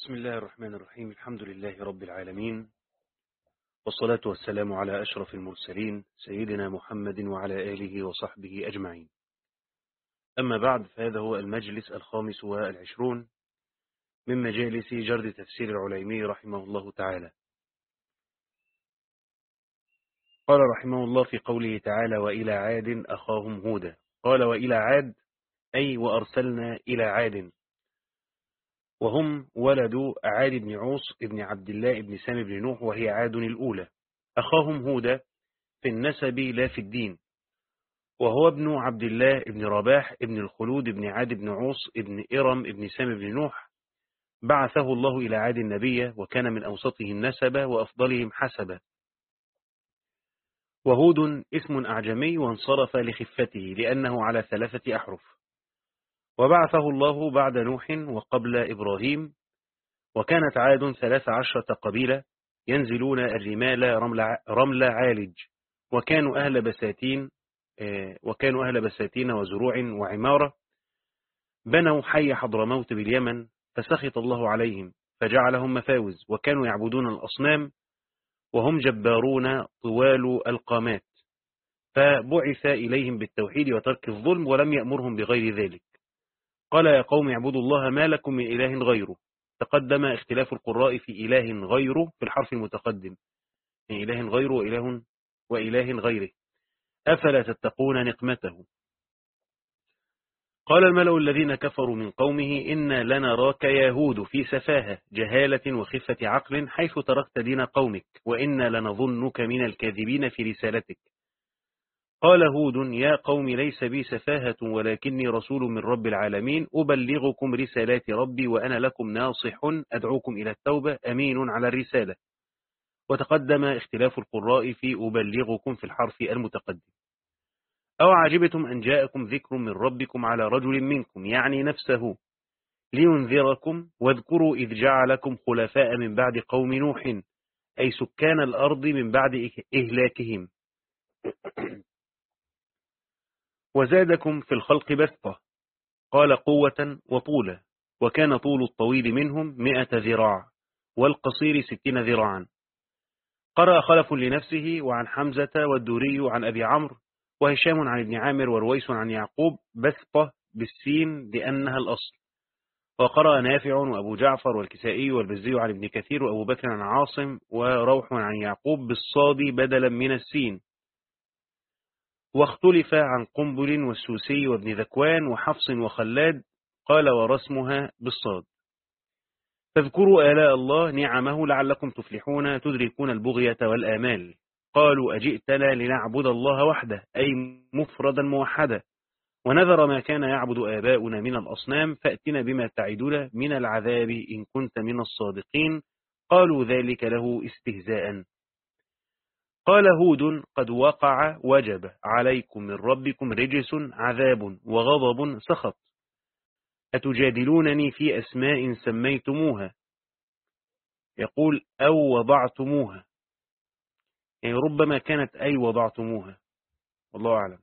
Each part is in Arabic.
بسم الله الرحمن الرحيم. الحمد لله رب العالمين. والصلاة والسلام على أشرف المرسلين سيدنا محمد وعلى آله وصحبه أجمعين. أما بعد فهذا هو المجلس الخامس والعشرون من مجالس جرد تفسير العليمي رحمه الله تعالى. قال رحمه الله في قوله تعالى وإلى عاد أخاهم هودا قال وإلى عاد أي وأرسلنا إلى عاد وهم ولد عاد بن عوص بن عبد الله بن سام بن نوح وهي عاد الأولى. أخاهم هودا في النسب لا في الدين. وهو ابن عبد الله بن رباح بن الخلود بن عاد بن عوص بن إرم بن سام بن نوح. بعثه الله إلى عاد النبي وكان من أوسطهم نسبا وأفضلهم حسبا وهود اسم أعجمي وانصرف لخفته لأنه على ثلاثة أحرف. وبعثه الله بعد نوح وقبل إبراهيم وكانت عاد ثلاث عشرة قبيلة ينزلون الرمال رمل, عالج وكانوا أهل بساتين وكانوا أهل بساتين وزروع وعمارة. بنوا حي حضرموت باليمن فسخط الله عليهم فجعلهم مفاوز وكانوا يعبدون الأصنام وهم جبارون طوال القامات. فبعث إليهم بالتوحيد وترك الظلم ولم يأمرهم بغير ذلك. قال يا قوم اعبدوا الله ما لكم من إله غيره. تقدم اختلاف القراء في إله غيره في الحرف المتقدم. من إله غيره وإله, وإله غيره. أفلا تتقون نقمته. قال الملأ الذين كفروا من قومه إنا لنراك يهود في سفاهة جهالة وخفة عقل حيث تركت دين قومك وإنا لنظنك من الكاذبين في رسالتك. قال هود يا قوم ليس بي سفاهة ولكني رسول من رب العالمين أبلغكم رسالات ربي وأنا لكم ناصح أدعوكم إلى التوبة أمين على الرسالة. وتقدم اختلاف القراء في أبلغكم في الحرف المتقدم. أو عجبتم أن جاءكم ذكر من ربكم على رجل منكم يعني نفسه لينذركم واذكروا إذ جعلكم خلفاء من بعد قوم نوح أي سكان الأرض من بعد إهلاكهم. وزادكم في الخلق بسطة. قال قوة وطولة وكان طول الطويل منهم مئة ذراع والقصير ستين ذراعا. قرأ خلف لنفسه وعن حمزة والدوري عن أبي عمرو وهشام عن ابن عامر ورويس عن يعقوب بسطة بالسين لأنها الأصل. وقرأ نافع وأبو جعفر والكسائي والبزي عن ابن كثير وأبو بكر عن عاصم وروح عن يعقوب بالصاد بدلا من السين. واختلف عن قنبل والسوسي وابن ذكوان وحفص وخلاد قال ورسمها بالصاد. فاذكروا آلاء الله نعمه لعلكم تفلحون تدركون البغية والآمال. قالوا أجئتنا لنعبد الله وحده أي مفردا موحدا. ونذر ما كان يعبد آباؤنا من الأصنام فأتنا بما تعدنا من العذاب إن كنت من الصادقين. قالوا ذلك له استهزاء. قال هود قد وقع وجب عليكم من ربكم رجس عذاب وغضب سخط. أتجادلونني في أسماء سميتموها؟ يقول أو وضعتموها. يعني ربما كانت أي وضعتموها. والله أعلم.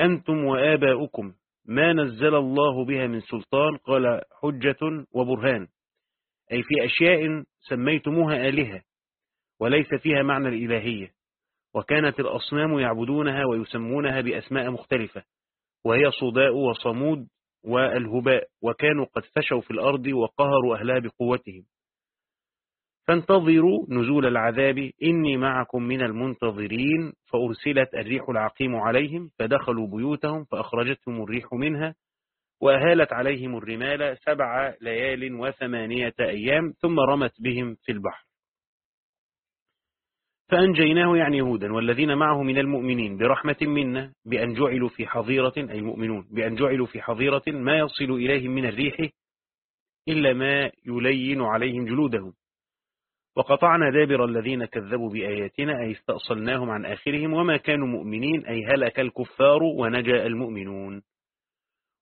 أنتم وآباؤكم ما نزل الله بها من سلطان قال حجة وبرهان. أي في أشياء سميتموها آلهة وليس فيها معنى الإلهية. وكانت الأصنام يعبدونها ويسمونها بأسماء مختلفة وهي صداء وصمود والهباء وكانوا قد فشوا في الأرض وقهروا أهلها بقوتهم. فانتظروا نزول العذاب إني معكم من المنتظرين فأرسلت الريح العقيم عليهم فدخلوا بيوتهم فأخرجتهم الريح منها وأهالت عليهم الرمال سبع ليال وثمانية أيام ثم رمت بهم في البحر. فأنجيناه يعني يهودا والذين معه من المؤمنين برحمة منا بأن جعلوا في حظيرة أي المؤمنون بأن جعلوا في حظيرة ما يصل إليهم من الريح إلا ما يلين عليهم جلودهم. وقطعنا دابر الذين كذبوا بآياتنا أي استأصلناهم عن آخرهم وما كانوا مؤمنين أي هلك الكفار ونجا المؤمنون.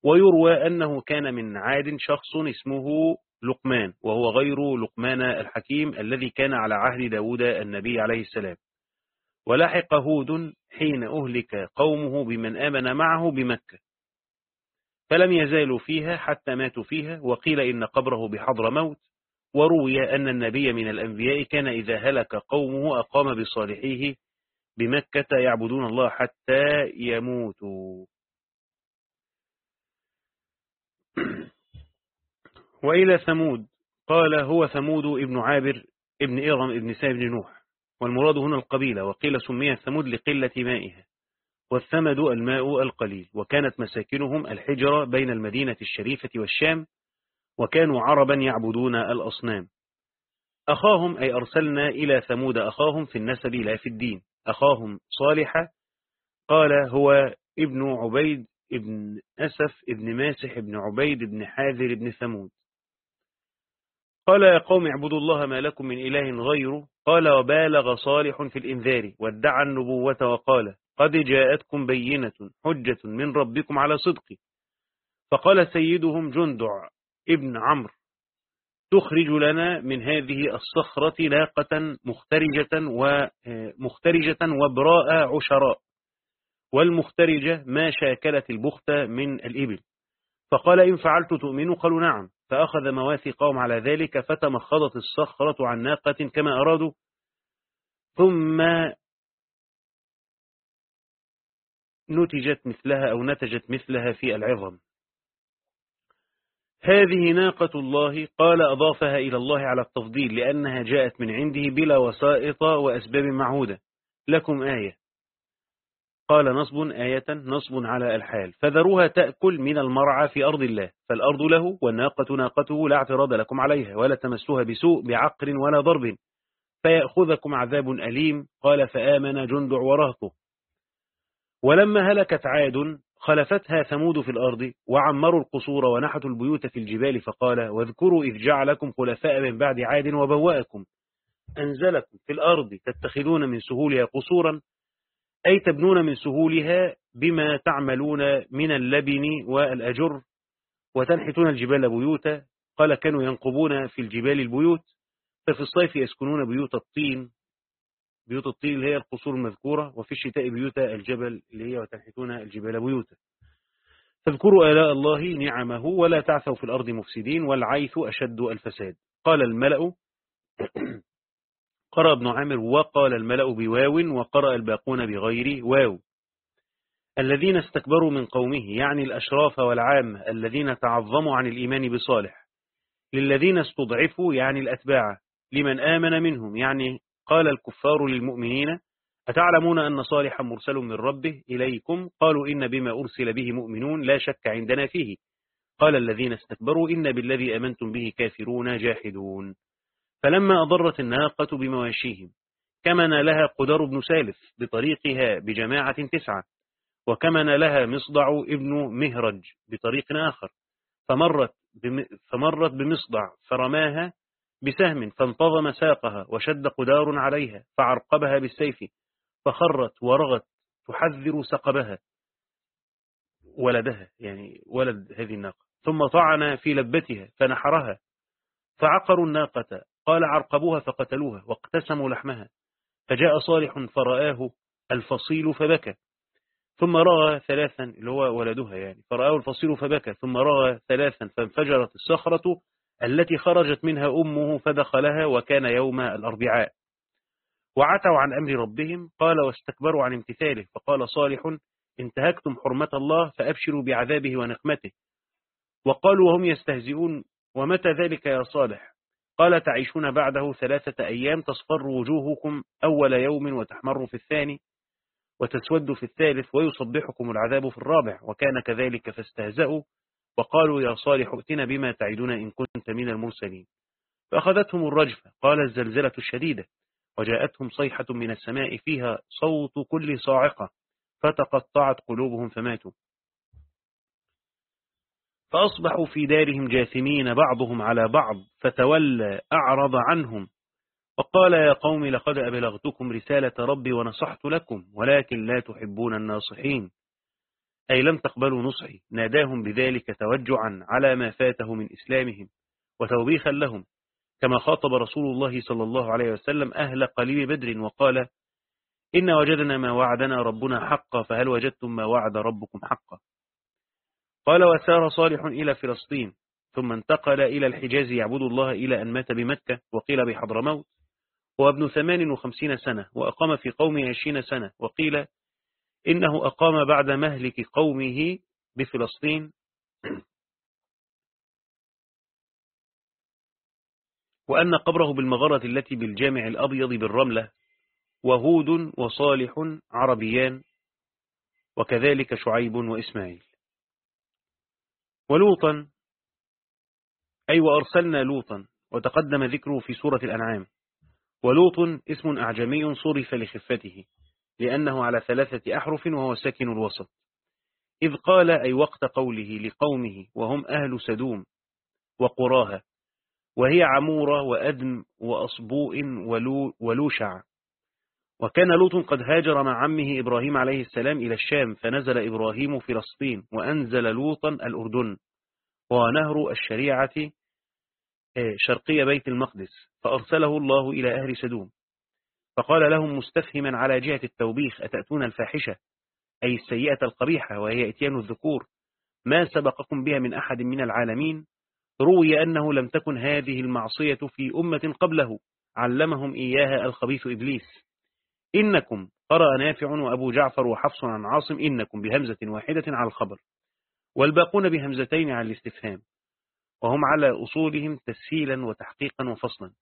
ويروى أنه كان من عاد شخص اسمه لقمان وهو غير لقمان الحكيم الذي كان على عهد داود النبي عليه السلام. ولحق هود حين أهلك قومه بمن آمن معه بمكة. فلم يزالوا فيها حتى ماتوا فيها وقيل إن قبره بحضر موت. وروي أن النبي من الأنبياء كان إذا هلك قومه أقام بصالحيه بمكة يعبدون الله حتى يموتوا. وإلى ثمود. قال هو ثمود ابن عابر ابن إرم ابن سائب بن نوح. والمراد هنا القبيلة وقيل سميت ثمود لقلة مائها. والثمد الماء القليل وكانت مساكنهم الحجرة بين المدينة الشريفة والشام وكانوا عربا يعبدون الأصنام. أخاهم أي أرسلنا إلى ثمود أخاهم في النسب لا في الدين. أخاهم صالحة قال هو ابن عبيد ابن أسف ابن ماسح ابن عبيد ابن حاذر ابن ثمود. قال يا قوم اعبدوا الله ما لكم من إله غيره. قال وبالغ صالح في الإنذار وادعى النبوة وقال قد جاءتكم بينة حجة من ربكم على صدق. فقال سيدهم جندع ابن عمرو تخرج لنا من هذه الصخرة ناقة مخترجة ومخترجة وبراء عشراء. والمخترجة ما شاكلت البخت من الإبل. فقال إن فعلت تؤمنوا؟ قالوا نعم. فأخذ مواثقهم على ذلك فتمخضت الصخرة عن ناقة كما أرادوا. ثم نتجت مثلها أو نتجت مثلها في العظم. هذه ناقة الله قال أضافها إلى الله على التفضيل لأنها جاءت من عنده بلا وسائط وأسباب معهودة. لكم آية. قال نصب آية نصب على الحال. فذروها تأكل من المرعى في أرض الله. فالأرض له والناقة ناقته لا اعتراض لكم عليها ولا تمسوها بسوء بعقر ولا ضرب. فيأخذكم عذاب أليم. قال فآمن جندع ورهطه ولما هلكت عاد خلفتها ثمود في الأرض وعمروا القصور ونحتوا البيوت في الجبال فقال واذكروا إذ جعلكم خلفاء من بعد عاد وبوأكم أنزلكم في الأرض تتخذون من سهولها قصورا أي تبنون من سهولها بما تعملون من اللبن والأجر وتنحتون الجبال بيوتا. قال كانوا ينقبون في الجبال البيوت. ففي الصيف يسكنون بيوت الطين. بيوت الطين اللي هي القصور المذكورة. وفي الشتاء بيوت الجبل اللي هي وتنحتون الجبال بيوتا. فاذكروا آلاء الله نعمه ولا تعثوا في الأرض مفسدين والعيث أشد الفساد. قال الملأ قرأ ابن عامر وقال الملأ بواو وقرأ الباقون بغير واو. الذين استكبروا من قومه يعني الأشراف والعام الذين تعظموا عن الإيمان بصالح. للذين استضعفوا يعني الأتباع لمن آمن منهم يعني قال الكفار للمؤمنين أتعلمون أن صالحا مرسل من ربه إليكم؟ قالوا إن بما أرسل به مؤمنون لا شك عندنا فيه. قال الذين استكبروا إن بالذي أمنتم به كافرون جاحدون. فلما أضرت الناقة بمواشيهم كمن لها قدر بن سالف بطريقها بجماعة تسعة وكمن لها مصدع ابن مهرج بطريق آخر فمرت, فمرت بمصدع فرماها بسهم فانتظم ساقها وشد قدار عليها فعرقبها بالسيف فخرت ورغت تحذر سقبها ولدها يعني ولد هذه الناقة ثم طعن في لبتها فنحرها فعقروا الناقة قال عرقبوها فقتلوها واقتسموا لحمها. فجاء صالح فرآه الفصيل فبكى. ثم رأى ثلاثا اللي هو ولدها يعني. فرآه الفصيل فبكى. ثم رأى ثلاثا فانفجرت الصخرة التي خرجت منها أمه فدخلها وكان يوم الأربعاء. وعتوا عن أمر ربهم قال واستكبروا عن امتثاله. فقال صالح انتهكتم حرمة الله فأبشروا بعذابه ونقمته. وقالوا وهم يستهزئون ومتى ذلك يا صالح؟ قال تعيشون بعده ثلاثة أيام تصفر وجوهكم أول يوم وتحمر في الثاني وتسود في الثالث ويصبحكم العذاب في الرابع وكان كذلك فاستهزأوا وقالوا يا صالح ائتنا بما تعدنا إن كنت من المرسلين فأخذتهم الرجفة قال الزلزلة الشديدة وجاءتهم صيحة من السماء فيها صوت كل صاعقة فتقطعت قلوبهم فماتوا فأصبحوا في دارهم جاثمين بعضهم على بعض فتولى أعرض عنهم. وقال يا قوم لقد أبلغتكم رسالة ربي ونصحت لكم ولكن لا تحبون الناصحين. أي لم تقبلوا نصحي. ناداهم بذلك توجعا على ما فاته من إسلامهم وتوبيخا لهم. كما خاطب رسول الله صلى الله عليه وسلم أهل قليل بدر وقال إن وجدنا ما وعدنا ربنا حقا فهل وجدتم ما وعد ربكم حقا؟ قال وسار صالح إلى فلسطين ثم انتقل إلى الحجاز يعبد الله إلى أن مات بمكة وقيل بحضرموت هو ابن ثمان وخمسين سنة وأقام في قومه عشرين سنة وقيل إنه أقام بعد مهلك قومه بفلسطين. وأن قبره بالمغارة التي بالجامع الأبيض بالرملة وهود وصالح عربيان وكذلك شعيب وإسماعيل. ولوطا أي وأرسلنا لوطا وتقدم ذكره في سورة الأنعام. ولوط اسم أعجمي صرف لخفته لأنه على ثلاثة أحرف وهو ساكن الوسط. إذ قال أي وقت قوله لقومه وهم أهل سدوم وقراها وهي عمورة وأدم وأصبوء ولوشع. وكان لوط قد هاجر مع عمه إبراهيم عليه السلام إلى الشام فنزل إبراهيم فلسطين وأنزل لوطا الأردن ونهر الشريعة آه، شرقي بيت المقدس فأرسله الله إلى أهل سدوم. فقال لهم مستفهما على جهة التوبيخ أتأتون الفاحشة؟ أي السيئة القبيحة وهي إتيان الذكور. ما سبقكم بها من أحد من العالمين؟ روي أنه لم تكن هذه المعصية في أمة قبله علمهم إياها الخبيث إبليس. إنكم قرأ نافع وأبو جعفر وحفص عن عاصم إنكم بهمزة واحدة على الخبر والباقون بهمزتين على الاستفهام وهم على أصولهم تسهيلا وتحقيقا وفصلا.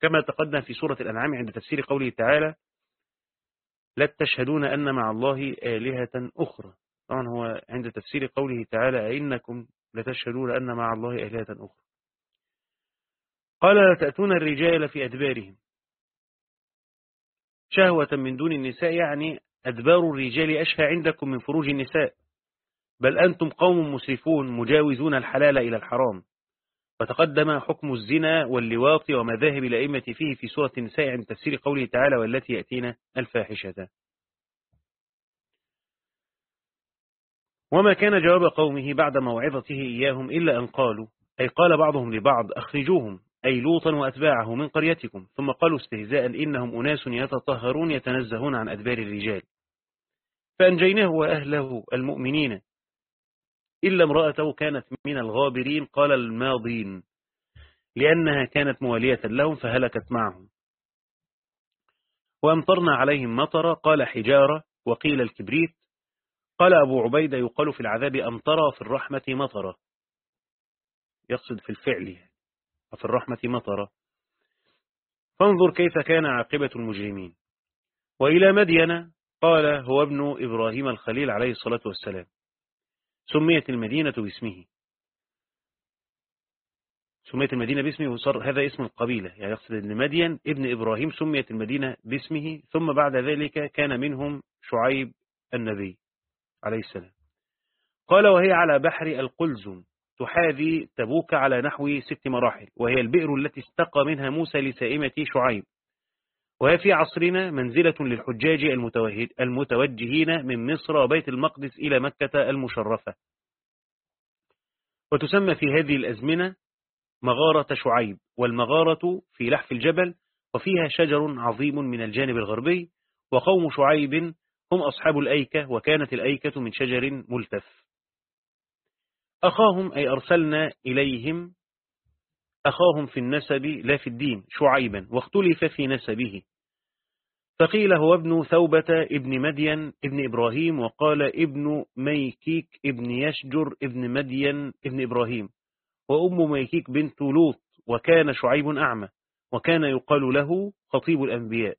كما تقدم في سورة الأنعام عند تفسير قوله تعالى لا تشهدون أن مع الله آلهة أخرى. طبعا هو عند تفسير قوله تعالى إنكم لتشهدون أن مع الله آلهة أخرى. قال تأتون الرجال في أدبارهم. شهوة من دون النساء يعني أدبار الرجال أشهى عندكم من فروج النساء. بل أنتم قوم مسرفون مجاوزون الحلال إلى الحرام. وتقدم حكم الزنا واللواط ومذاهب الأئمة فيه في سورة النساء عند تفسير قوله تعالى والتي يأتينا الفاحشة. وما كان جواب قومه بعد موعظته إياهم إلا أن قالوا أي قال بعضهم لبعض أخرجوهم. أي لوطا وأتباعه من قريتكم. ثم قالوا استهزاء إنهم أناس يتطهرون يتنزهون عن أدبار الرجال. فأنجيناه وأهله المؤمنين إلا امرأته كانت من الغابرين. قال الماضين لأنها كانت موالية لهم فهلكت معهم. وأمطرنا عليهم مطر قال حجارة. وقيل الكبريت. قال أبو عبيدة يقال في العذاب أمطر في الرحمة مطر يقصد في الفعل وفي الرحمة مطر فانظر كيف كان عاقبة المجرمين. وإلى مدين قال هو ابن إبراهيم الخليل عليه الصلاة والسلام. سميت المدينة باسمه. سميت المدينة باسمه وصار هذا اسم القبيلة. يعني يقصد أن مدين ابن إبراهيم سميت المدينة باسمه ثم بعد ذلك كان منهم شعيب النبي عليه السلام. قال وهي على بحر القلزم. تحاذي تبوك على نحو ست مراحل وهي البئر التي استقى منها موسى لسائمة شعيب. وهي في عصرنا منزلة للحجاج المتوجهين من مصر وبيت المقدس إلى مكة المشرفة. وتسمى في هذه الأزمنة مغارة شعيب والمغارة في لحف الجبل وفيها شجر عظيم من الجانب الغربي وقوم شعيب هم أصحاب الأيكة وكانت الأيكة من شجر ملتف. أخاهم أي أرسلنا إليهم أخاهم في النسب لا في الدين شعيبا واختلف في نسبه. فقيل هو ابن ثوبة ابن مدين ابن إبراهيم وقال ابن ميكيك ابن يشجر ابن مدين ابن إبراهيم. وأم ميكيك بنت لوط وكان شعيب أعمى وكان يقال له خطيب الأنبياء.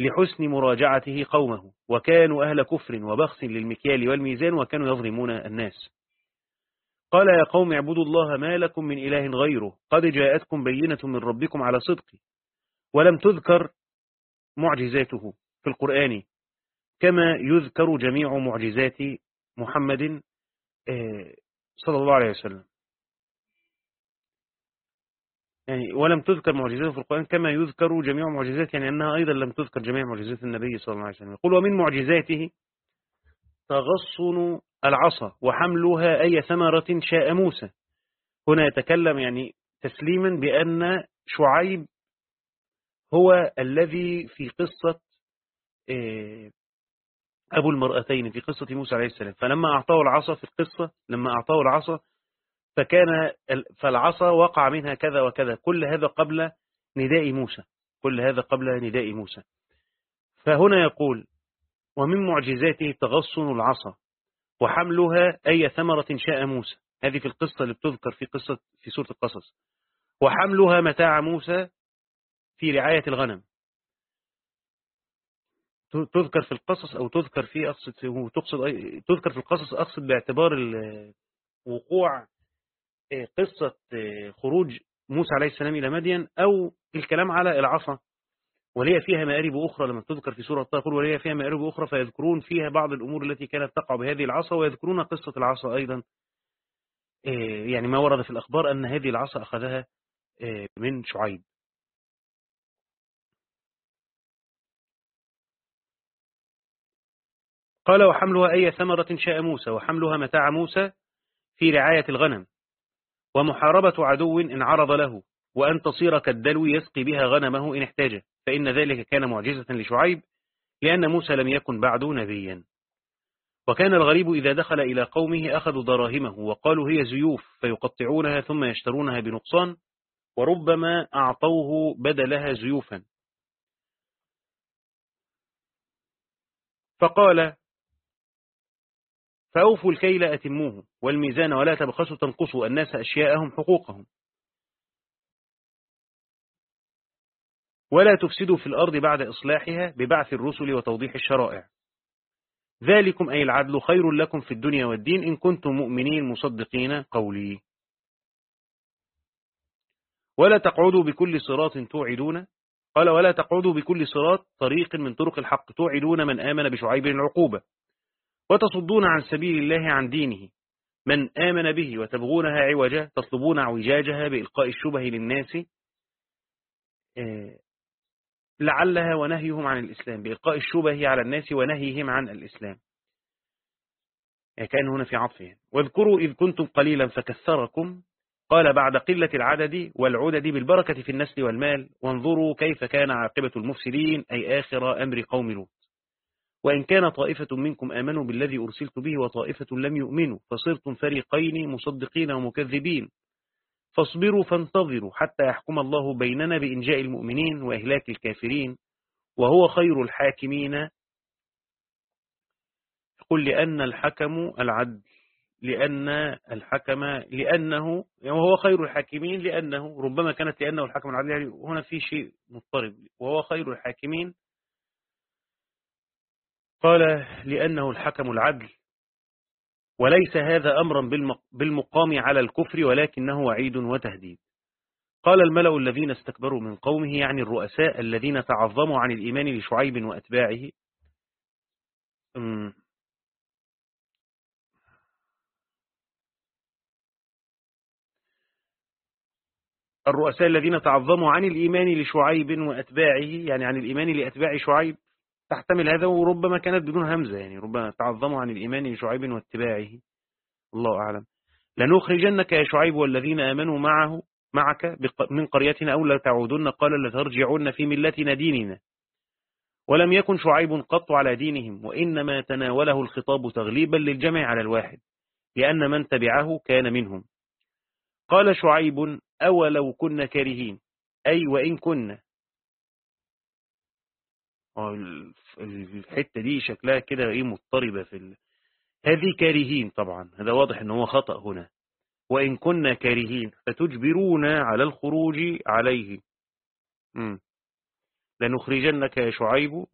لحسن مراجعته قومه وكانوا أهل كفر وبخس للمكيال والميزان وكانوا يظلمون الناس. قال يا قوم اعبدوا الله ما لكم من إله غيره قد جاءتكم بينة من ربكم على صدق ولم تذكر معجزاته في القرآن كما يذكر جميع معجزات محمد آه، صلى الله عليه وسلم. يعني ولم تذكر معجزاته في القرآن كما يذكر جميع معجزات يعني أنها أيضا لم تذكر جميع معجزات النبي صلى الله عليه وسلم. يقول ومن معجزاته تغصن العصا وحملها أي ثمرة شاء موسى. هنا يتكلم يعني تسليما بأن شعيب هو الذي في قصة آه، أبو المرأتين في قصة موسى عليه السلام. فلما أعطاه العصا في القصة لما أعطاه العصا فكان فالعصا وقع منها كذا وكذا. كل هذا قبل نداء موسى. كل هذا قبل نداء موسى. فهنا يقول ومن معجزاته تغصن العصا. وحملها أي ثمرة شاء موسى. هذه في القصة اللي بتذكر في قصة في سورة القصص. وحملها متاع موسى في رعاية الغنم. تذكر في القصص أو تذكر في أقصد تقصد تذكر في القصص أقصد باعتبار وقوع آه، قصة آه، خروج موسى عليه السلام إلى مدين أو الكلام على العصا. ولي فيها مآرب أخرى لما تذكر في سورة الطه يقول ولي فيها مآرب أخرى فيذكرون فيها بعض الأمور التي كانت تقع بهذه العصا ويذكرون قصة العصا أيضا. آه، يعني ما ورد في الأخبار أن هذه العصا أخذها من شعيب. قال وحملها أي ثمرة شاء موسى وحملها متاع موسى في رعاية الغنم ومحاربة عدو إن عرض له وأن تصير كالدلو يسقي بها غنمه إن احتاج فإن ذلك كان معجزة لشعيب لأن موسى لم يكن بعد نبيا. وكان الغريب إذا دخل إلى قومه أخذوا دراهمه وقالوا هي زيوف فيقطعونها ثم يشترونها بنقصان وربما أعطوه بدلها زيوفا. فقال فأوفوا الكيل أتموه والميزان ولا تبخسوا تنقصوا الناس أشياءهم حقوقهم. ولا تفسدوا في الأرض بعد إصلاحها ببعث الرسل وتوضيح الشرائع. ذلكم أي العدل خير لكم في الدنيا والدين إن كنتم مؤمنين مصدقين قولي. ولا تقعدوا بكل صراط توعدون. قال ولا تقعدوا بكل صراط طريق من طرق الحق توعدون من آمن بشعيب العقوبة. وتصدون عن سبيل الله عن دينه. من آمن به وتبغونها عوجا تطلبون اعوجاجها بإلقاء الشبه للناس. آه، لعلها ونهيهم عن الإسلام بإلقاء الشبه على الناس ونهيهم عن الإسلام. يعني كان هنا في عطفه. واذكروا إذ كنتم قليلا فكثركم. قال بعد قلة العدد والعدد بالبركة في النسل والمال وانظروا كيف كان عاقبة المفسدين أي آخر أمر قوم لوط. وإن كان طائفة منكم آمنوا بالذي أرسلت به وطائفة لم يؤمنوا فصرتم فريقين مصدقين ومكذبين. فاصبروا فانتظروا حتى يحكم الله بيننا بإنجاء المؤمنين وإهلاك الكافرين وهو خير الحاكمين. قل لأن الحكم العدل لأن الحكم لأنه يعني وهو خير الحاكمين لأنه ربما كانت لأنه الحكم العدل يعني هنا في شيء مضطرب. وهو خير الحاكمين قال لأنه الحكم العدل. وليس هذا أمرا بالمقام على الكفر ولكنه وعيد وتهديد. قال الملأ الذين استكبروا من قومه يعني الرؤساء الذين تعظموا عن الإيمان لشعيب وأتباعه. الرؤساء الذين تعظموا عن الإيمان لشعيب وأتباعه يعني عن الإيمان لأتباع شعيب. تحتمل هذا وربما كانت بدون همزة يعني ربما تعظموا عن الإيمان لشعيب واتباعه. الله أعلم. لنخرجنك يا شعيب والذين آمنوا معه معك من قريتنا أو لا تعودن. قال لترجعون في ملتنا ديننا. ولم يكن شعيب قط على دينهم وإنما تناوله الخطاب تغليبا للجمع على الواحد لأن من تبعه كان منهم. قال شعيب أولو كنا كارهين أي وإن كنا. الحتة دي شكلها كده إيه مضطربة في ال... هذه كارهين طبعا هذا واضح إن هو خطأ هنا. وإن كنا كارهين فتجبرونا على الخروج عليه. لنخرجنك يا شعيب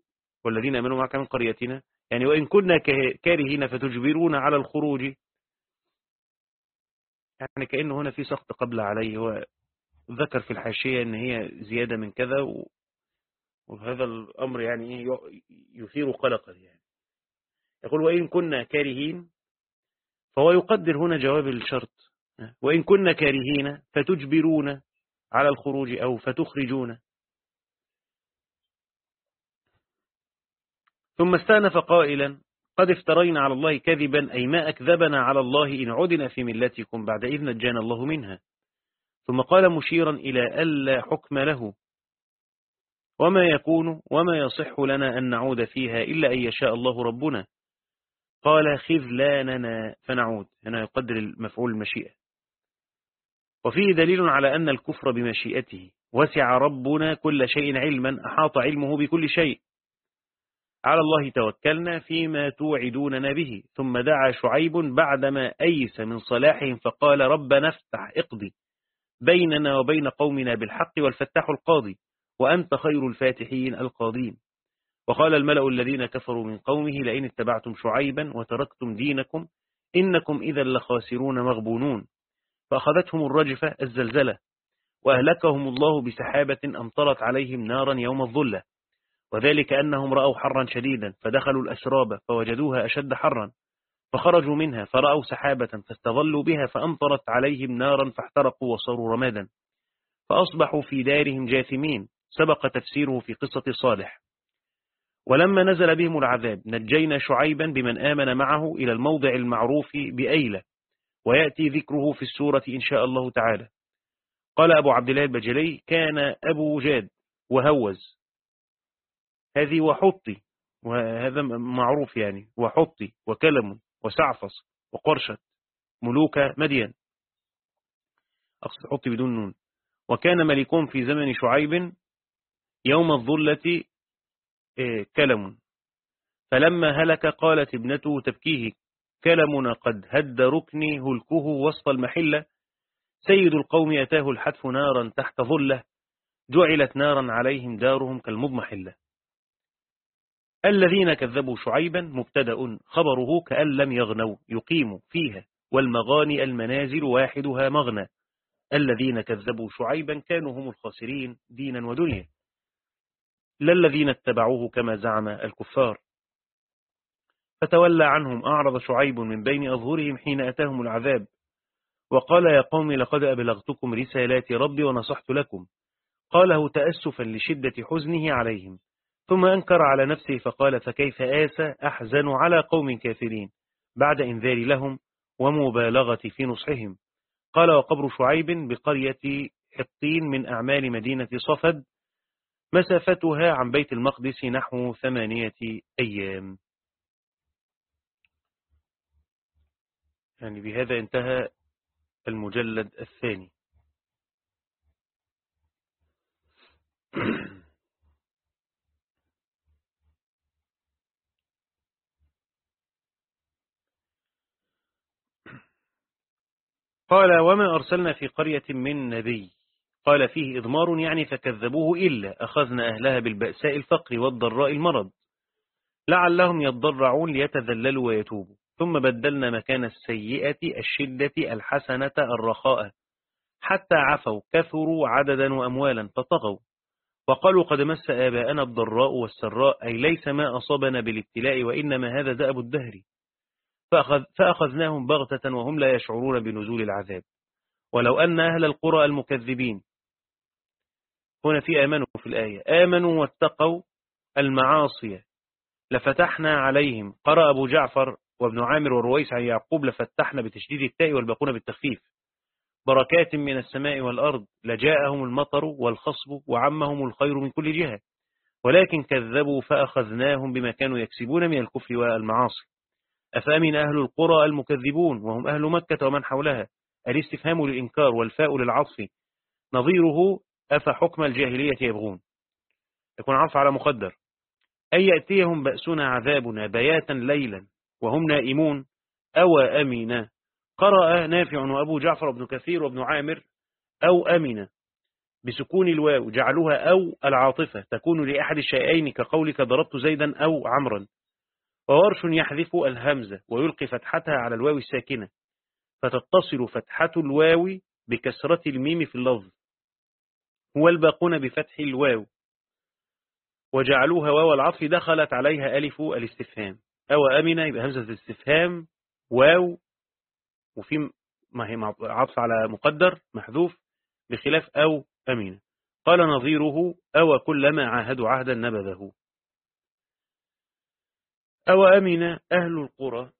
والذين أمنوا معك من قريتنا. يعني وإن كنا كارهين فتجبرونا على الخروج. يعني كأنه هنا في سقط قبل عليه هو ذكر في الحاشية إن هي زيادة من كذا وهذا الأمر يعني إيه يثير قلقا يعني. يقول وإن كنا كارهين فهو يقدر هنا جواب الشرط. وإن كنا كارهين فتجبرون على الخروج أو فتخرجون. ثم استأنف قائلا قد افترينا على الله كذبا أي ما أكذبنا على الله إن عدنا في ملتكم بعد إذ نجانا الله منها. ثم قال مشيرا إلى ألا حكم له. وما يكون وما يصح لنا أن نعود فيها إلا أن يشاء الله ربنا. قال خذلاننا فنعود. هنا يقدر المفعول المشيئة. وفيه دليل على أن الكفر بمشيئته. وسع ربنا كل شيء علما. أحاط علمه بكل شيء. على الله توكلنا فيما توعدوننا به. ثم دعا شعيب بعدما أيس من صلاحهم فقال ربنا افتح اقضي. بيننا وبين قومنا بالحق والفتح القاضي. وأنت خير الفاتحين القاضين وقال الملأ الذين كفروا من قومه لئن اتبعتم شعيبا وتركتم دينكم إنكم إذا لخاسرون مغبونون. فأخذتهم الرجفة الزلزلة وأهلكهم الله بسحابة أمطرت عليهم نارا يوم الظلة. وذلك أنهم رأوا حرا شديدا فدخلوا الأشراب فوجدوها أشد حرا. فخرجوا منها فرأوا سحابة فاستظلوا بها فأمطرت عليهم نارا فاحترقوا وصاروا رمادا. فأصبحوا في دارهم جاثمين. سبق تفسيره في قصة صالح. ولما نزل بهم العذاب نجينا شعيبا بمن آمن معه إلى الموضع المعروف بأيلة ويأتي ذكره في السورة إن شاء الله تعالى. قال أبو عبد الله البجلي كان أبو جاد وهوز. هذه وحطي وهذا معروف يعني وحطي وكلم وسعفص وقرشت ملوك مدين. أقصد حطي بدون نون. وكان ملكون في زمن شعيب يوم الظلة إيه، كلم. فلما هلك قالت ابنته تبكيه كلمنا قد هد ركني هلكه وسط المحلة سيد القوم أتاه الحتف نارا تحت ظلة جعلت نارا عليهم دارهم كالمضمحلة الذين كذبوا شعيبا مبتدأ خبره كأن لم يغنوا يقيم فيها والمغاني المنازل واحدها مغنى. الذين كذبوا شعيبا كانوا هم الخاسرين دينا ودنيا. لا الذين اتبعوه كما زعم الكفار. فتولى عنهم أعرض شعيب من بين أظهرهم حين أتاهم العذاب وقال يا قوم لقد أبلغتكم رسالات ربي ونصحت لكم. قاله تأسفا لشدة حزنه عليهم ثم أنكر على نفسه فقال فكيف آسى أحزن على قوم كافرين بعد إنذار لهم ومبالغة في نصحهم؟ قال وقبر شعيب بقرية حطين من أعمال مدينة صفد مسافتها عن بيت المقدس نحو ثمانية أيام. يعني بهذا انتهى المجلد الثاني. قال وما أرسلنا في قرية من نبي قال فيه إضمار يعني فكذبوه إلا أخذنا أهلها بالبأساء الفقر والضراء المرض. لعلهم يضرعون ليتذللوا ويتوبوا. ثم بدلنا مكان السيئة الشدة الحسنة الرخاء. حتى عفوا كثروا عددا وأموالا فطغوا. وقالوا قد مس آباءنا الضراء والسراء أي ليس ما أصابنا بالابتلاء وإنما هذا دأب الدهر. فأخذ فأخذناهم بغتة وهم لا يشعرون بنزول العذاب. ولو أن أهل القرى المكذبين هنا في آمنوا في الآية. آمنوا واتقوا المعاصي. لفتحنا عليهم. قرأ أبو جعفر وابن عامر ورويس عن يعقوب لفتحنا بتشديد التاء والباقون بالتخفيف. بركات من السماء والأرض. لجاءهم المطر والخصب وعمهم الخير من كل جهة. ولكن كذبوا فأخذناهم بما كانوا يكسبون من الكفر والمعاصي. أفأمن أهل القرى المكذبون؟ وهم أهل مكة ومن حولها. الاستفهام للإنكار والفاء للعطف. نظيره أفحكم الجاهلية يبغون؟ يكون عطف على مقدر أن يأتيهم بأسنا عذابنا بياتا ليلا وهم نائمون؟ أو أمنا؟ قرأ نافع وأبو جعفر بن كثير وابن عامر. أو أمنا؟ بسكون الواو جعلوها أو العاطفة تكون لأحد الشيئين كقولك ضربت زيدا أو عمرا. وورش يحذف الهمزة ويلقي فتحتها على الواو الساكنة. فتتصل فتحة الواو بكسرة الميم في اللفظ. والباقون بفتح الواو. وجعلوها واو العطف دخلت عليها ألف الاستفهام. أو أمن يبقى الاستفهام واو. وفي ما هي عطف على مقدر محذوف بخلاف أو أمين قال نظيره أو كلما عاهدوا عهدا نبذه. أو أمن أهل القرى.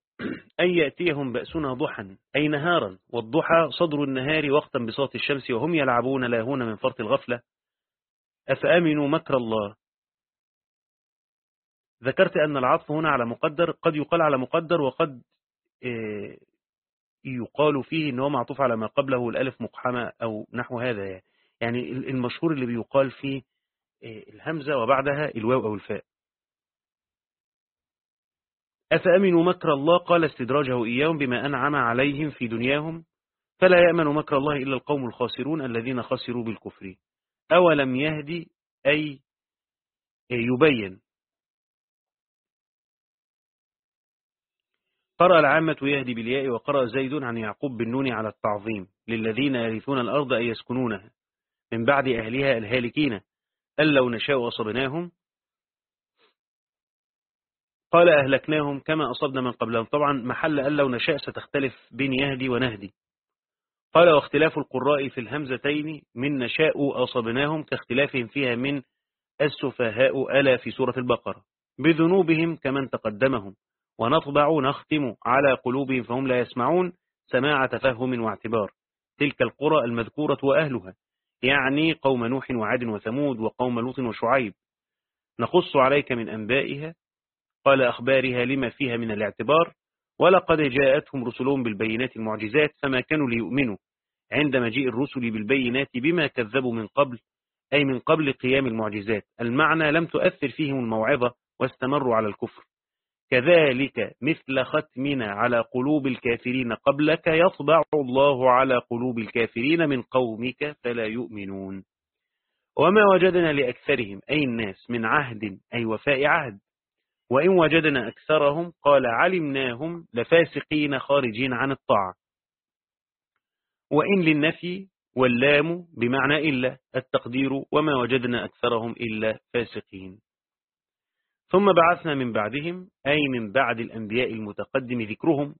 أن يأتيهم بأسنا ضحا أي نهارا. والضحى صدر النهار وقتا بصوت الشمس وهم يلعبون لاهون من فرط الغفلة. أفأمنوا مكر الله؟ ذكرت أن العطف هنا على مقدر قد يقال على مقدر وقد آه، يقال فيه إن هو معطوف على ما قبله الألف مقحمة أو نحو هذا. يعني, المشهور اللي بيقال فيه الهمزة وبعدها الواو أو الفاء. أفأمنوا مكر الله قال استدراجه إياهم بما أنعم عليهم في دنياهم؟ فلا يأمن مكر الله إلا القوم الخاسرون الذين خسروا بالكفر. أولم يهدي أي يبين؟ قرأ العامة يهدي بالياء وقرأ زيد عن يعقوب بالنون على التعظيم. للذين يرثون الأرض أن يسكنونها من بعد أهلها الهالكين. أن لو نشاء أصبناهم قال أهلكناهم كما أصبنا من قبلهم. طبعا محل أن لو نشاء ستختلف بين يهدي ونهدي. قال واختلاف القراء في الهمزتين من نشاء أصبناهم كاختلافهم فيها من السفهاء ألا في سورة البقرة. بذنوبهم كمن تقدمهم. ونطبع نختم على قلوبهم فهم لا يسمعون سماع تفهم واعتبار. تلك القرى المذكورة وأهلها. يعني قوم نوح وعاد وثمود وقوم لوط وشعيب. نقص عليك من أنبائها قال أخبارها لما فيها من الاعتبار ولقد جاءتهم رسلهم بالبينات المعجزات فما كانوا ليؤمنوا. عند مجيء الرسل بالبينات بما كذبوا من قبل أي من قبل قيام المعجزات. المعنى لم تؤثر فيهم الموعظة واستمروا على الكفر. كذلك مثل ختمنا على قلوب الكافرين قبلك يطبع الله على قلوب الكافرين من قومك فلا يؤمنون. وما وجدنا لأكثرهم أي الناس من عهد أي وفاء عهد. وإن وجدنا أكثرهم قال علمناهم لفاسقين خارجين عن الطاعة. وإن للنفي واللام بمعنى إلا التقدير وما وجدنا أكثرهم إلا فاسقين. ثم بعثنا من بعدهم أي من بعد الأنبياء المتقدم ذكرهم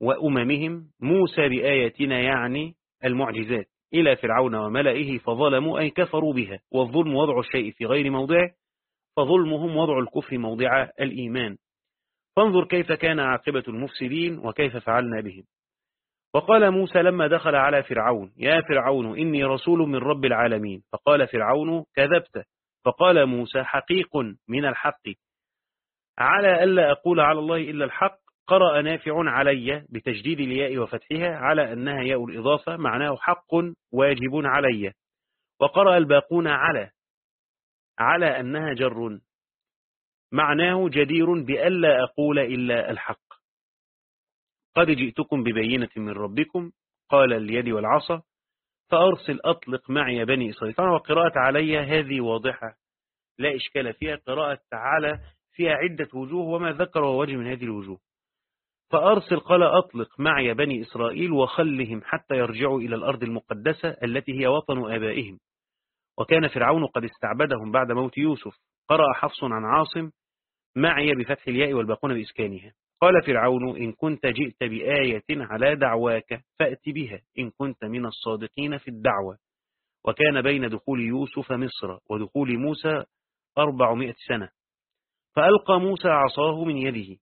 وأممهم موسى بآياتنا يعني المعجزات إلى فرعون وملئه فظلموا أي كفروا بها والظلم وضع الشيء في غير موضعه فظلمهم وضع الكفر موضع الإيمان. فانظر كيف كان عاقبة المفسدين وكيف فعلنا بهم. وقال موسى لما دخل على فرعون يا فرعون إني رسول من رب العالمين. فقال فرعون كذبت. فقال موسى حقيق من الحق. على ألا أقول على الله إلا الحق؟ قرأ نافع علي بتجديد الياء وفتحها على أنها ياء الإضافة معناه حق واجب علي. وقرأ الباقون على على أنها جر. معناه جدير بألا أقول إلا الحق. قد جئتكم ببينة من ربكم قال اليد والعصا فأرسل أطلق معي بني إسرائيل. طبعا وقراءة علي هذه واضحة. لا إشكال فيها قراءة تعالى فيها عدة وجوه وما ذكر وجه من هذه الوجوه. فأرسل قال أطلق معي بني إسرائيل وخلهم حتى يرجعوا إلى الأرض المقدسة التي هي وطن آبائهم. وكان فرعون قد استعبدهم بعد موت يوسف. قرأ حفص عن عاصم معي بفتح الياء والباقون بإسكانها. قال فرعون إن كنت جئت بآية على دعواك فأت بها. إن كنت من الصادقين في الدعوة. وكان بين دخول يوسف مصر ودخول موسى أربعمائة سنة. فألقى موسى عصاه من يده.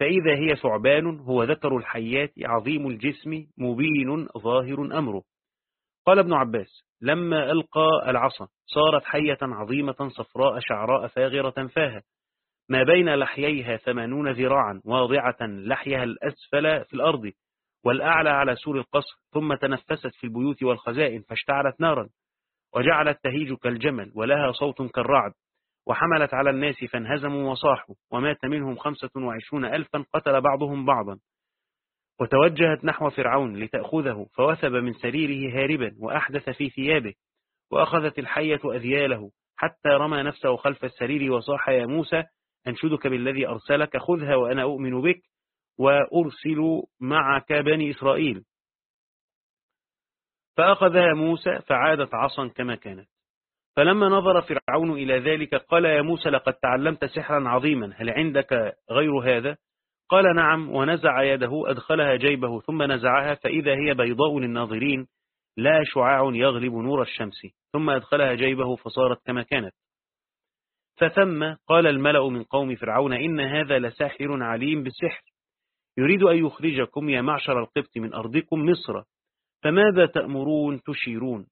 فإذا هي ثعبان هو ذكر الحيات عظيم الجسم مبين ظاهر أمره. قال ابن عباس لما ألقى العصا صارت حية عظيمة صفراء شعراء فاغرة فاها ما بين لحييها ثمانون ذراعا واضعة لحيها الأسفل في الأرض والأعلى على سور القصر ثم تنفست في البيوت والخزائن فاشتعلت نارا. وجعلت تهيج كالجمل ولها صوت كالرعد. وحملت على الناس فانهزموا وصاحوا. ومات منهم خمسة وعشرون ألفا قتل بعضهم بعضا. وتوجهت نحو فرعون لتأخذه فوثب من سريره هاربا وأحدث في ثيابه وأخذت الحية أذياله حتى رمى نفسه خلف السرير وصاح يا موسى أنشدك بالذي أرسلك خذها وأنا أؤمن بك وأرسل معك بني إسرائيل. فأخذها موسى فعادت عصا كما كانت. فلما نظر فرعون إلى ذلك قال يا موسى لقد تعلمت سحرا عظيما هل عندك غير هذا؟ قال نعم ونزع يده أدخلها جيبه ثم نزعها فإذا هي بيضاء للناظرين لا شعاع يغلب نور الشمس ثم أدخلها جيبه فصارت كما كانت. فثم قال الملأ من قوم فرعون إن هذا لساحر عليم بالسحر. يريد أن يخرجكم يا معشر القبط من أرضكم مصر فماذا تأمرون تشيرون؟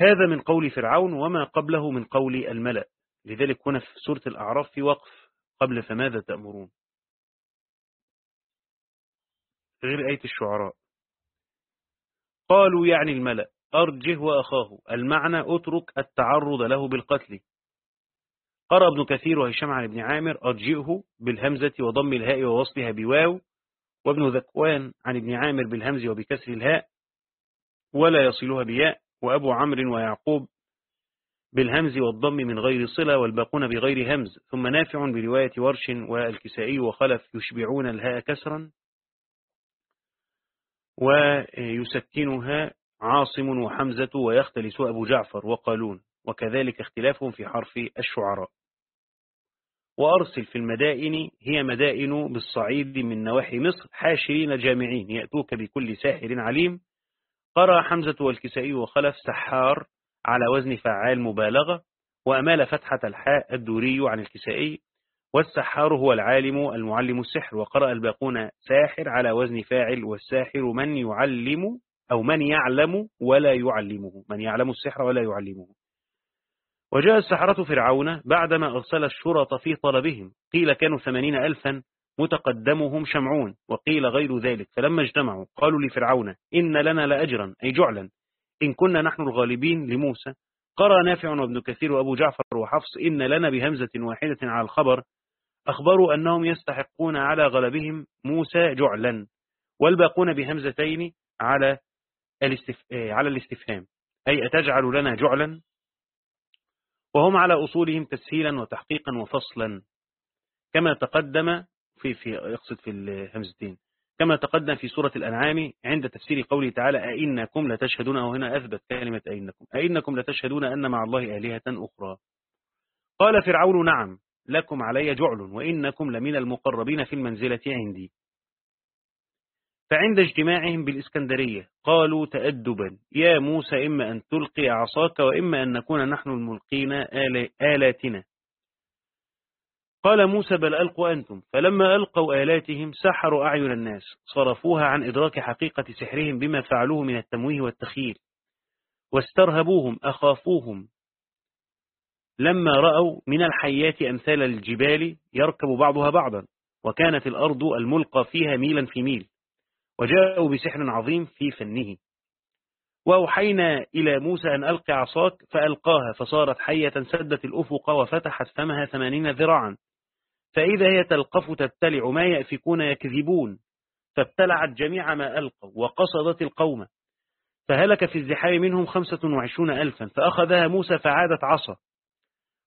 هذا من قول فرعون وما قبله من قول الملأ. لذلك هنا في سورة الأعراف في وقف قبل فماذا تأمرون؟ غير آية الشعراء. قالوا يعني الملأ أرجه وأخاه المعنى أترك التعرض له بالقتل. قرأ ابن كثير وهشام عن ابن عامر أرجئه بالهمزة وضم الهاء ووصلها بواو وابن ذكوان عن ابن عامر بالهمز وبكسر الهاء ولا يصلها بياء وأبو عمرو ويعقوب بالهمز والضم من غير صلة والباقون بغير همز. ثم نافع برواية ورش والكسائي وخلف يشبعون الهاء كسرا. ويسكنها عاصم وحمزة ويختلس أبو جعفر وقالون وكذلك اختلافهم في حرف الشعراء. وأرسل في المدائن هي مدائن بالصعيد من نواحي مصر حاشرين جامعين يأتوك بكل ساحر عليم. قرأ حمزة والكسائي وخلف سحار على وزن فعال مبالغة وأمال فتحة الحاء الدوري عن الكسائي. والسحار هو العالم المعلم السحر وقرأ الباقون ساحر على وزن فاعل والساحر من يعلم أو من يعلم ولا يعلمه من يعلم السحر ولا يعلمه. وجاء السحرة فرعون بعدما أرسل الشرط في طلبهم قيل كانوا ثمانين ألفا متقدمهم شمعون وقيل غير ذلك فلما اجتمعوا قالوا لفرعون إن لنا لأجرا أي جعلا إن كنا نحن الغالبين لموسى. قرأ نافع وابن كثير وأبو جعفر وحفص إن لنا بهمزة واحدة على الخبر أخبروا أنهم يستحقون على غلبهم موسى جعلا والباقون بهمزتين على الاستف... على الاستفهام. أي أتجعل لنا جعلا؟ وهم على أصولهم تسهيلا وتحقيقا وفصلا. كما تقدم في في يقصد في الهمزتين. كما تقدم في سورة الأنعام عند تفسير قوله تعالى أئنكم لتشهدون أو هنا أثبت كلمة أئنكم. أئنكم لتشهدون أن مع الله آلهة أخرى. قال فرعون نعم. لكم علي جعل وإنكم لمن المقربين في المنزلة عندي. فعند اجتماعهم بالإسكندرية قالوا تأدبا يا موسى إما أن تلقي عصاك وإما أن نكون نحن الملقين آلاتنا. قال موسى بل ألقوا أنتم. فلما ألقوا آلاتهم سحروا أعين الناس صرفوها عن إدراك حقيقة سحرهم بما فعلوه من التمويه والتخيل واسترهبوهم أخافوهم. لما رأوا من الحيات أمثال الجبال يركب بعضها بعضا وكانت الأرض الملقى فيها ميلا في ميل وجاءوا بسحر عظيم في فنه. وأوحينا إلى موسى أن ألقي عصاك فألقاها فصارت حية سدت الأفق وفتحت فمها ثمانين ذراعا. فإذا هي تلقف تبتلع ما يأفكون يكذبون. فابتلعت جميع ما ألقوا وقصدت القوم. فهلك في الزحام منهم خمسة وعشرون ألفا فأخذها موسى فعادت عصا.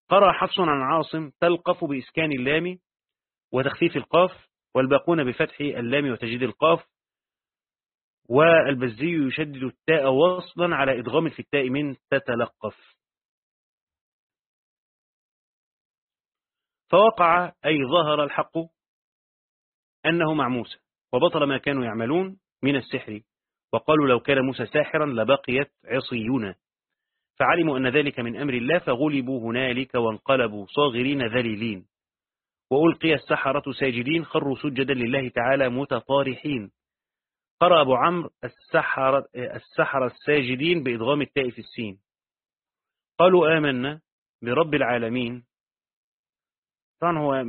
قرأ حفص عن عاصم تلقف بإسكان اللام وتخفيف القاف والباقون بفتح اللام وتجديد القاف والبزي يشدد التاء وصلا على إدغام في التاء من تتلقف. فوقع أي ظهر الحق أنه مع موسى وبطل ما كانوا يعملون من السحر وقالوا لو كان موسى ساحرا لبقيت عصينا فعلموا أن ذلك من أمر الله فغلبوا هنالك وانقلبوا صاغرين ذليلين. وألقي السحرة ساجدين خروا سجدا لله تعالى متطارحين. قرأ أبو عمرو السحر, السحر الساجدين بإدغام التاء في السين. قالوا آمنا برب العالمين. طبعا هو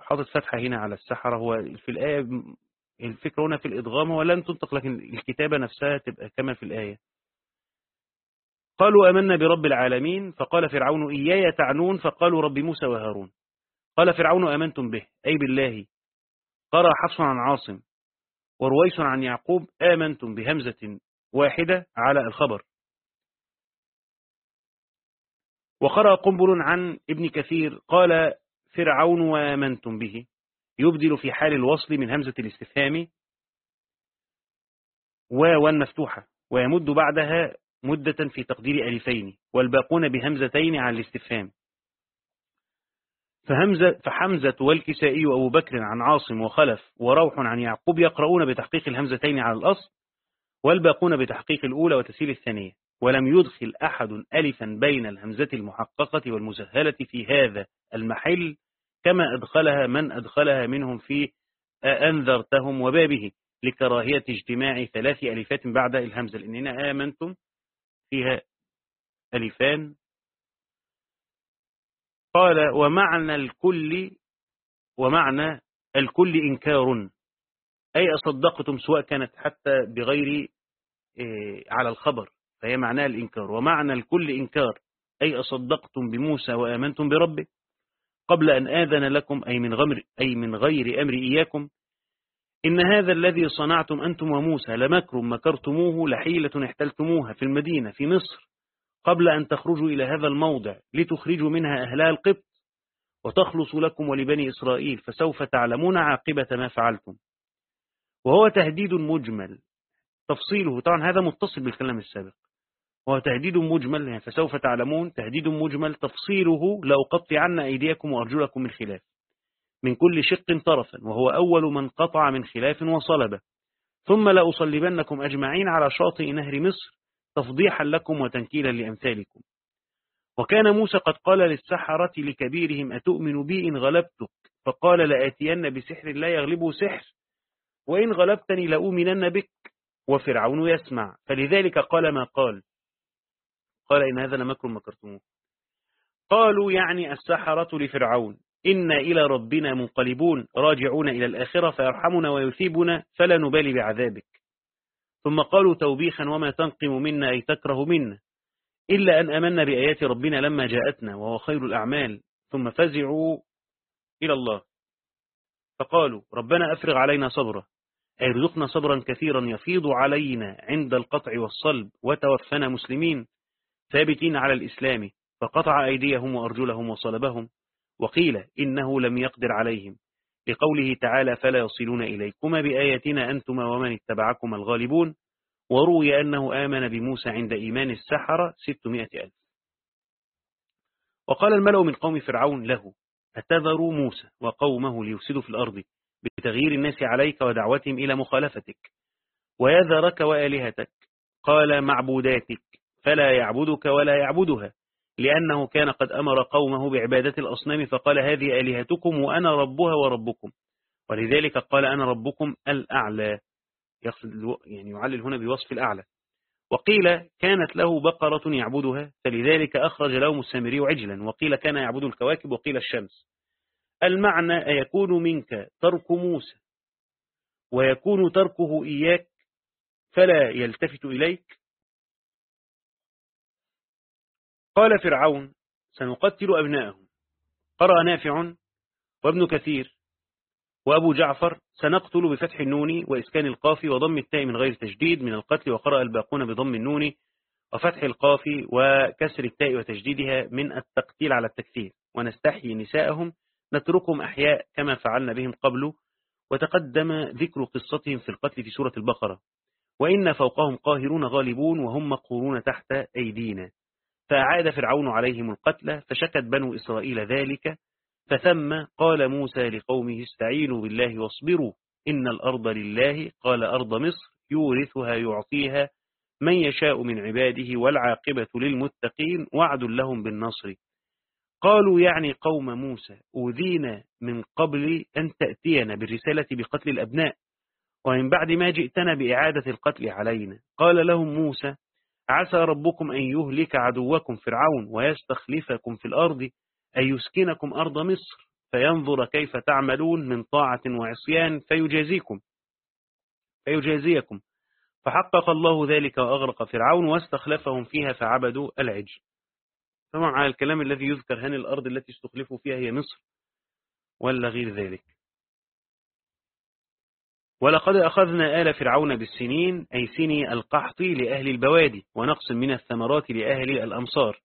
حاطط فتحة هنا على السحرة. هو في الآية الفكرة هنا في الإدغام هو لن تنطق لكن الكتابة نفسها تبقى كما في الآية. قالوا أمنا برب العالمين فقال فرعون إياي تعنون فقالوا رب موسى وهارون. قال فرعون أمنتم به أي بالله. قرأ حفص عن عاصم ورويس عن يعقوب آمنتم بهمزة واحدة على الخبر. وقرأ قنبل عن ابن كثير قال فرعون وآمنتم به يبدل في حال الوصل من همزة الاستفهام واو مفتوحة ويمد بعدها مدة في تقدير ألفين والباقون بهمزتين على الاستفهام. فهمزة فحمزة والكسائي وأبو بكر عن عاصم وخلف وروح عن يعقوب يقرؤون بتحقيق الهمزتين على الأصل والباقون بتحقيق الأولى وتسهيل الثانية. ولم يدخل أحد ألفا بين الهمزة المحققة والمسهلة في هذا المحل كما أدخلها من أدخلها منهم في أنذرتهم وبابه لكراهية اجتماع ثلاث ألفات بعد الهمزة. لأننا آمنتم فيها ألفان. قال ومعنى الكل ومعنى الكل إنكار. أي أصدقتم سواء كانت حتى بغير إيه، على الخبر فهي معناها الإنكار. ومعنى الكل إنكار أي أصدقتم بموسى وآمنتم بربه. قبل أن آذن لكم أي من, غمر أي من غير أمر إياكم إن هذا الذي صنعتم أنتم وموسى لمكر مكرتموه لحيلة احتلتموها في المدينة في مصر قبل أن تخرجوا إلى هذا الموضع لتخرجوا منها أهلها القبط وتخلصوا لكم ولبني إسرائيل فسوف تعلمون عاقبة ما فعلتم. وهو تهديد مجمل. تفصيله طبعا هذا متصل بالكلام السابق. وهو تهديد مجمل يعني فسوف تعلمون تهديد مجمل. تفصيله لأقطعن أيديكم وأرجلكم من خلاف. من كل شق طرفا وهو أول من قطع من خلاف وصلبه. ثم لأصلبنكم أجمعين على شاطئ نهر مصر تفضيحا لكم وتنكيلا لأمثالكم. وكان موسى قد قال للسحرة لكبيرهم أتؤمن بي إن غلبتك؟ فقال لآتين بسحر لا يغلبه سحر. وإن غلبتني لأؤمنن بك. وفرعون يسمع. فلذلك قال ما قال؟ قال إن هذا لمكر مكرتموه. قالوا يعني السحرة لفرعون. إنا إلى ربنا منقلبون راجعون إلى الآخرة فيرحمنا ويثيبنا فلا نبالي بعذابك. ثم قالوا توبيخا وما تنقم منا أي تكره منا. إلا أن أمنا بآيات ربنا لما جاءتنا وهو خير الأعمال. ثم فزعوا إلى الله. فقالوا ربنا أفرغ علينا صبرا أي رزقنا صبرا كثيرا يفيض علينا عند القطع والصلب وتوفنا مسلمين ثابتين على الإسلام. فقطع أيديهم وأرجلهم وصلبهم. وقيل إنه لم يقدر عليهم. لقوله تعالى فلا يصلون إليكما بآياتنا أنتما ومن اتبعكم الغالبون وروي أنه آمن بموسى عند إيمان السحرة ستمائة ألف. وقال الملأ من قوم فرعون له أتذروا موسى وقومه ليفسدوا في الأرض بتغيير الناس عليك ودعوتهم إلى مخالفتك ويذرك وآلهتك قال معبوداتك فلا يعبدك ولا يعبدها. لأنه كان قد أمر قومه بعبادة الأصنام فقال هذه آلهتكم وأنا ربها وربكم. ولذلك قال أنا ربكم الأعلى. يعني يعلل هنا بوصف الأعلى. وقيل كانت له بقرة يعبدها فلذلك أخرج لهم السامري عجلا. وقيل كان يعبد الكواكب وقيل الشمس. المعنى أيكون منك ترك موسى ويكون تركه إياك فلا يلتفت إليك قال فرعون سنقتل أبناءهم. قرأ نافع وابن كثير وأبو جعفر سنقتل بفتح النون وإسكان القاف وضم التاء من غير تجديد من القتل وقرأ الباقون بضم النون وفتح القاف وكسر التاء وتجديدها من التقتيل على التكثير ونستحيي نساءهم نتركهم أحياء كما فعلنا بهم قبل وتقدم ذكر قصتهم في القتل في سورة البقرة. وإن فوقهم قاهرون غالبون وهم مقهورون تحت أيدينا. فأعاد فرعون عليهم القتل فشكت بنو إسرائيل ذلك فثم قال موسى لقومه استعينوا بالله واصبروا إن الأرض لله قال أرض مصر يورثها يعطيها من يشاء من عباده والعاقبة للمتقين وعد لهم بالنصر. قالوا يعني قوم موسى أوذينا من قبل أن تأتينا بالرسالة بقتل الأبناء ومن بعد ما جئتنا بإعادة القتل علينا. قال لهم موسى عسى ربكم أن يهلك عدوكم فرعون ويستخلفكم في الأرض أن يسكنكم أرض مصر فينظر كيف تعملون من طاعة وعصيان فيجازيكم فيجازيكم. فحقق الله ذلك وأغرق فرعون واستخلفهم فيها فعبدوا العجل. طبعا على الكلام الذي يذكر هن الأرض التي استخلفوا فيها هي مصر ولا غير ذلك. ولقد أخذنا آل فرعون بالسنين أي سني القحط لأهل البوادي ونقص من الثمرات لأهل الأمصار.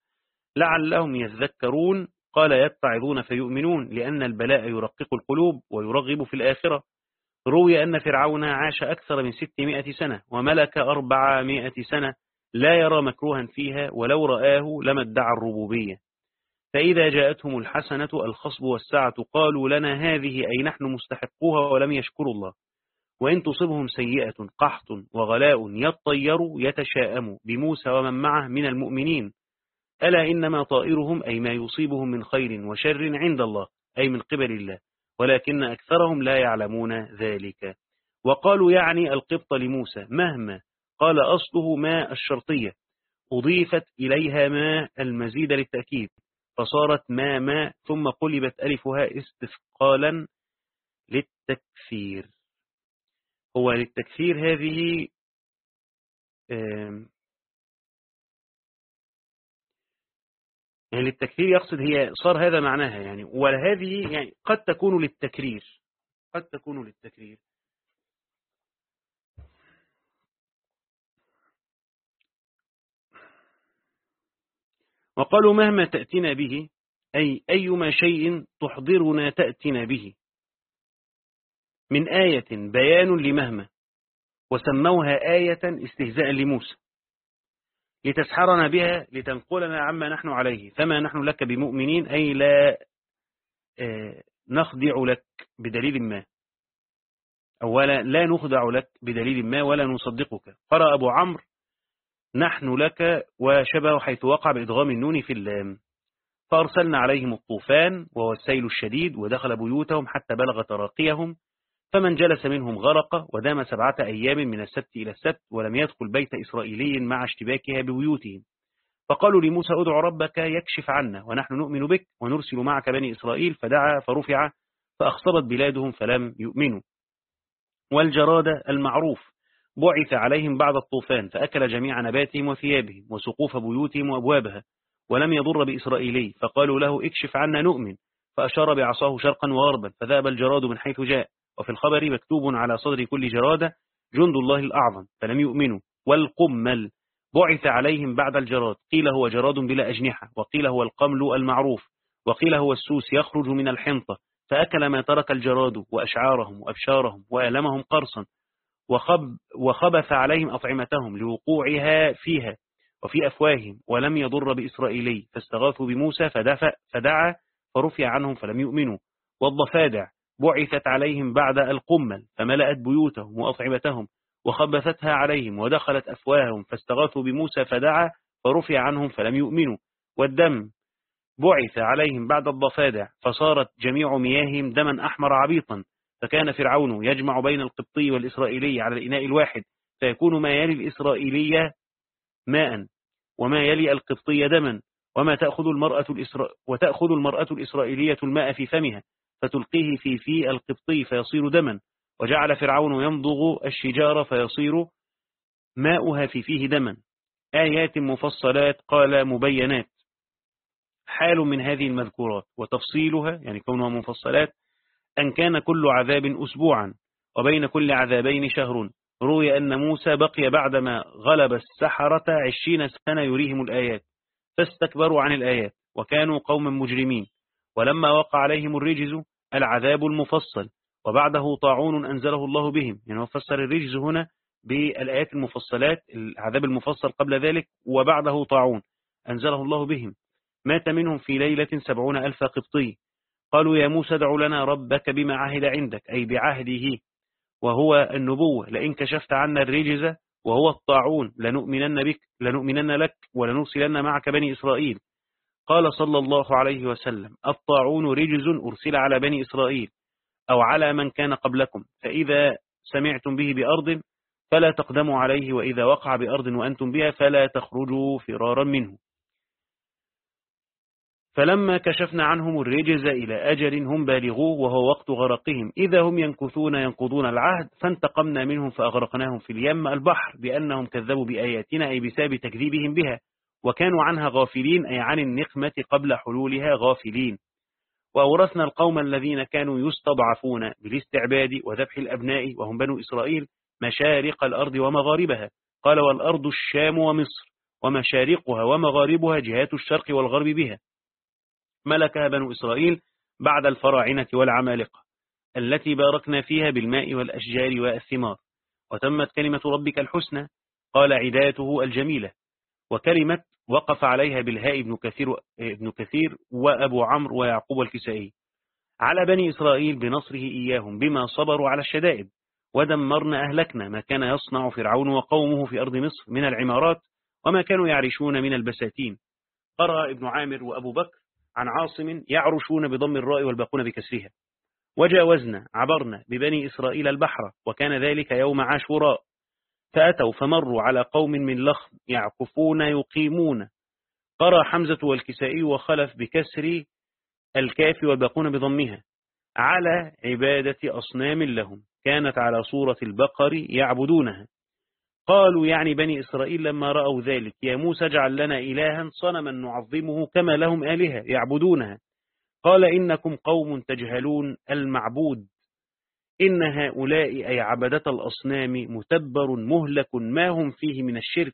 لعلهم يذكرون قال يتعظون فيؤمنون لأن البلاء يرقق القلوب ويرغب في الآخرة. روي أن فرعون عاش أكثر من ستمائة سنة وملك أربعمائة سنة لا يرى مكروها فيها ولو رآه لما ادعى الربوبية. فإذا جاءتهم الحسنة الخصب والسعة قالوا لنا هذه أي نحن مستحقوها ولم يشكروا الله. وإن تصبهم سيئة قحط وغلاء يطير يتشاءم بموسى ومن معه من المؤمنين. ألا إنما طائرهم أي ما يصيبهم من خير وشر عند الله أي من قبل الله ولكن أكثرهم لا يعلمون ذلك. وقالوا يعني القبط لموسى مهما قال أصله ما الشرطية أضيفت إليها ما المزيد للتأكيد فصارت ما ما ثم قلبت ألفها استثقالا للتكفير. هو للتكثير هذه يعني للتكثير يقصد هي صار هذا معناها يعني وهذه يعني قد تكون للتكرير قد تكون للتكرير. وقالوا مهما تأتينا به أي أيما شيء تحضرنا تأتنا به. من آية بيان لمهما وسموها آية استهزاء لموسى لتسحرنا بها لتنقلنا عما نحن عليه فما نحن لك بمؤمنين أي لا آه، نخضع لك بدليل ما أولا لا نخضع لك بدليل ما ولا نصدقك. قرأ أبو عمرو نحن لك وشبه حيث وقع بإدغام النون في اللام. فأرسلنا عليهم الطوفان وهو السيل الشديد ودخل بيوتهم حتى بلغ تراقيهم فمن جلس منهم غرق ودام سبعة أيام من السبت إلى السبت ولم يدخل بيت إسرائيلي مع اشتباكها ببيوتهم. فقالوا لموسى ادع ربك يكشف عنا ونحن نؤمن بك ونرسل معك بني إسرائيل. فدعا فرفع فأخصبت بلادهم فلم يؤمنوا. والجراد المعروف بعث عليهم بعد الطوفان فأكل جميع نباتهم وثيابهم وسقوف بيوتهم وأبوابها ولم يضر بإسرائيلي. فقالوا له اكشف عنا نؤمن. فأشار بعصاه شرقا وغربا فذهب الجراد من حيث جاء. وفي الخبر مكتوب على صدر كل جرادة جند الله الأعظم فلم يؤمنوا. والقمل بعث عليهم بعد الجراد قيل هو جراد بلا أجنحة وقيل هو القمل المعروف وقيل هو السوس يخرج من الحنطة فأكل ما ترك الجراد وأشعارهم وأبشارهم وألمهم قرصا وخب وخبث عليهم أطعمتهم لوقوعها فيها وفي أفواههم ولم يضر بإسرائيلي فاستغاثوا بموسى فدفع فدعا فرفع عنهم فلم يؤمنوا. والضفادع بعثت عليهم بعد القمل فملأت بيوتهم وأطعمتهم وخبثتها عليهم ودخلت أفواههم فاستغاثوا بموسى فدعا فرفع عنهم فلم يؤمنوا والدم بعث عليهم بعد الضفادع فصارت جميع مياههم دما أحمر عبيطا فكان فرعون يجمع بين القبطي والإسرائيلي على الإناء الواحد فيكون ما يلي الإسرائيلية ماء وما يلي القبطي دما وما تأخذ المرأة, الإسرا... وتأخذ المرأة الإسرائيلية الماء في فمها. فتلقيه في في القبطي فيصير دما. وجعل فرعون يمضغ الشجار فيصير ماؤها في فيه دما. آيات مفصلات قال مبينات. حال من هذه المذكورات. وتفصيلها يعني كونها مفصلات أن كان كل عذاب أسبوعا وبين كل عذابين شهر. روي أن موسى بقي بعدما غلب السحرة عشرين سنة يريهم الآيات. فاستكبروا عن الآيات وكانوا قوما مجرمين. ولما وقع عليهم الرجز العذاب المفصل وبعده طاعون أنزله الله بهم. يعني فسر الرجز هنا بالآيات المفصلات العذاب المفصل قبل ذلك وبعده طاعون أنزله الله بهم. مات منهم في ليلة سبعون ألف قبطي. قالوا يا موسى ادع لنا ربك بما عهد عندك أي بعهده وهو النبوة. لئن كشفت عنا الرجز وهو الطاعون لنؤمنن بك لنؤمنن لك ولنرسلن معك بني إسرائيل. قال صلى الله عليه وسلم الطاعون رجز أرسل على بني إسرائيل أو على من كان قبلكم فإذا سمعتم به بأرض فلا تقدموا عليه وإذا وقع بأرض وأنتم بها فلا تخرجوا فرارا منه. فلما كشفنا عنهم الرجز إلى أجل هم بالغوه وهو وقت غرقهم. إذا هم ينكثون ينقضون العهد فانتقمنا منهم فأغرقناهم في اليم البحر بأنهم كذبوا بآياتنا أي بسبب تكذيبهم بها. وكانوا عنها غافلين أي عن النقمة قبل حلولها غافلين. وأورثنا القوم الذين كانوا يستضعفون بالاستعباد وذبح الأبناء وهم بنو إسرائيل مشارق الأرض ومغاربها. قال والأرض الشام ومصر ومشارقها ومغاربها جهات الشرق والغرب بها. ملكها بنو إسرائيل بعد الفراعنة والعمالقة التي باركنا فيها بالماء والأشجار والثمار. وتمت كلمة ربك الحسنى قال عدايته الجميلة. وكلمة وقف عليها بالهاء ابن كثير, ابن كثير وأبو عمرو ويعقوب الكسائي. على بني إسرائيل بنصره إياهم بما صبروا على الشدائد ودمرنا أهلكنا ما كان يصنع فرعون وقومه في أرض مصر من العمارات وما كانوا يعرشون من البساتين. قرأ ابن عامر وأبو بكر عن عاصم يعرشون بضم الراء والباقون بكسرها. وجاوزنا عبرنا ببني إسرائيل البحر وكان ذلك يوم عاشوراء. فأتوا فمروا على قوم من لخم يعكفون يقيمون. قرى حمزة والكسائي وخلف بكسر الكاف والباقون بضمها. على عبادة أصنام لهم كانت على صورة البقر يعبدونها. قالوا يعني بني إسرائيل لما رأوا ذلك يا موسى اجعل لنا إلها صنما نعظمه كما لهم آلهة يعبدونها. قال إنكم قوم تجهلون المعبود. إن هؤلاء أي عبدة الأصنام متبر مهلك ما هم فيه من الشرك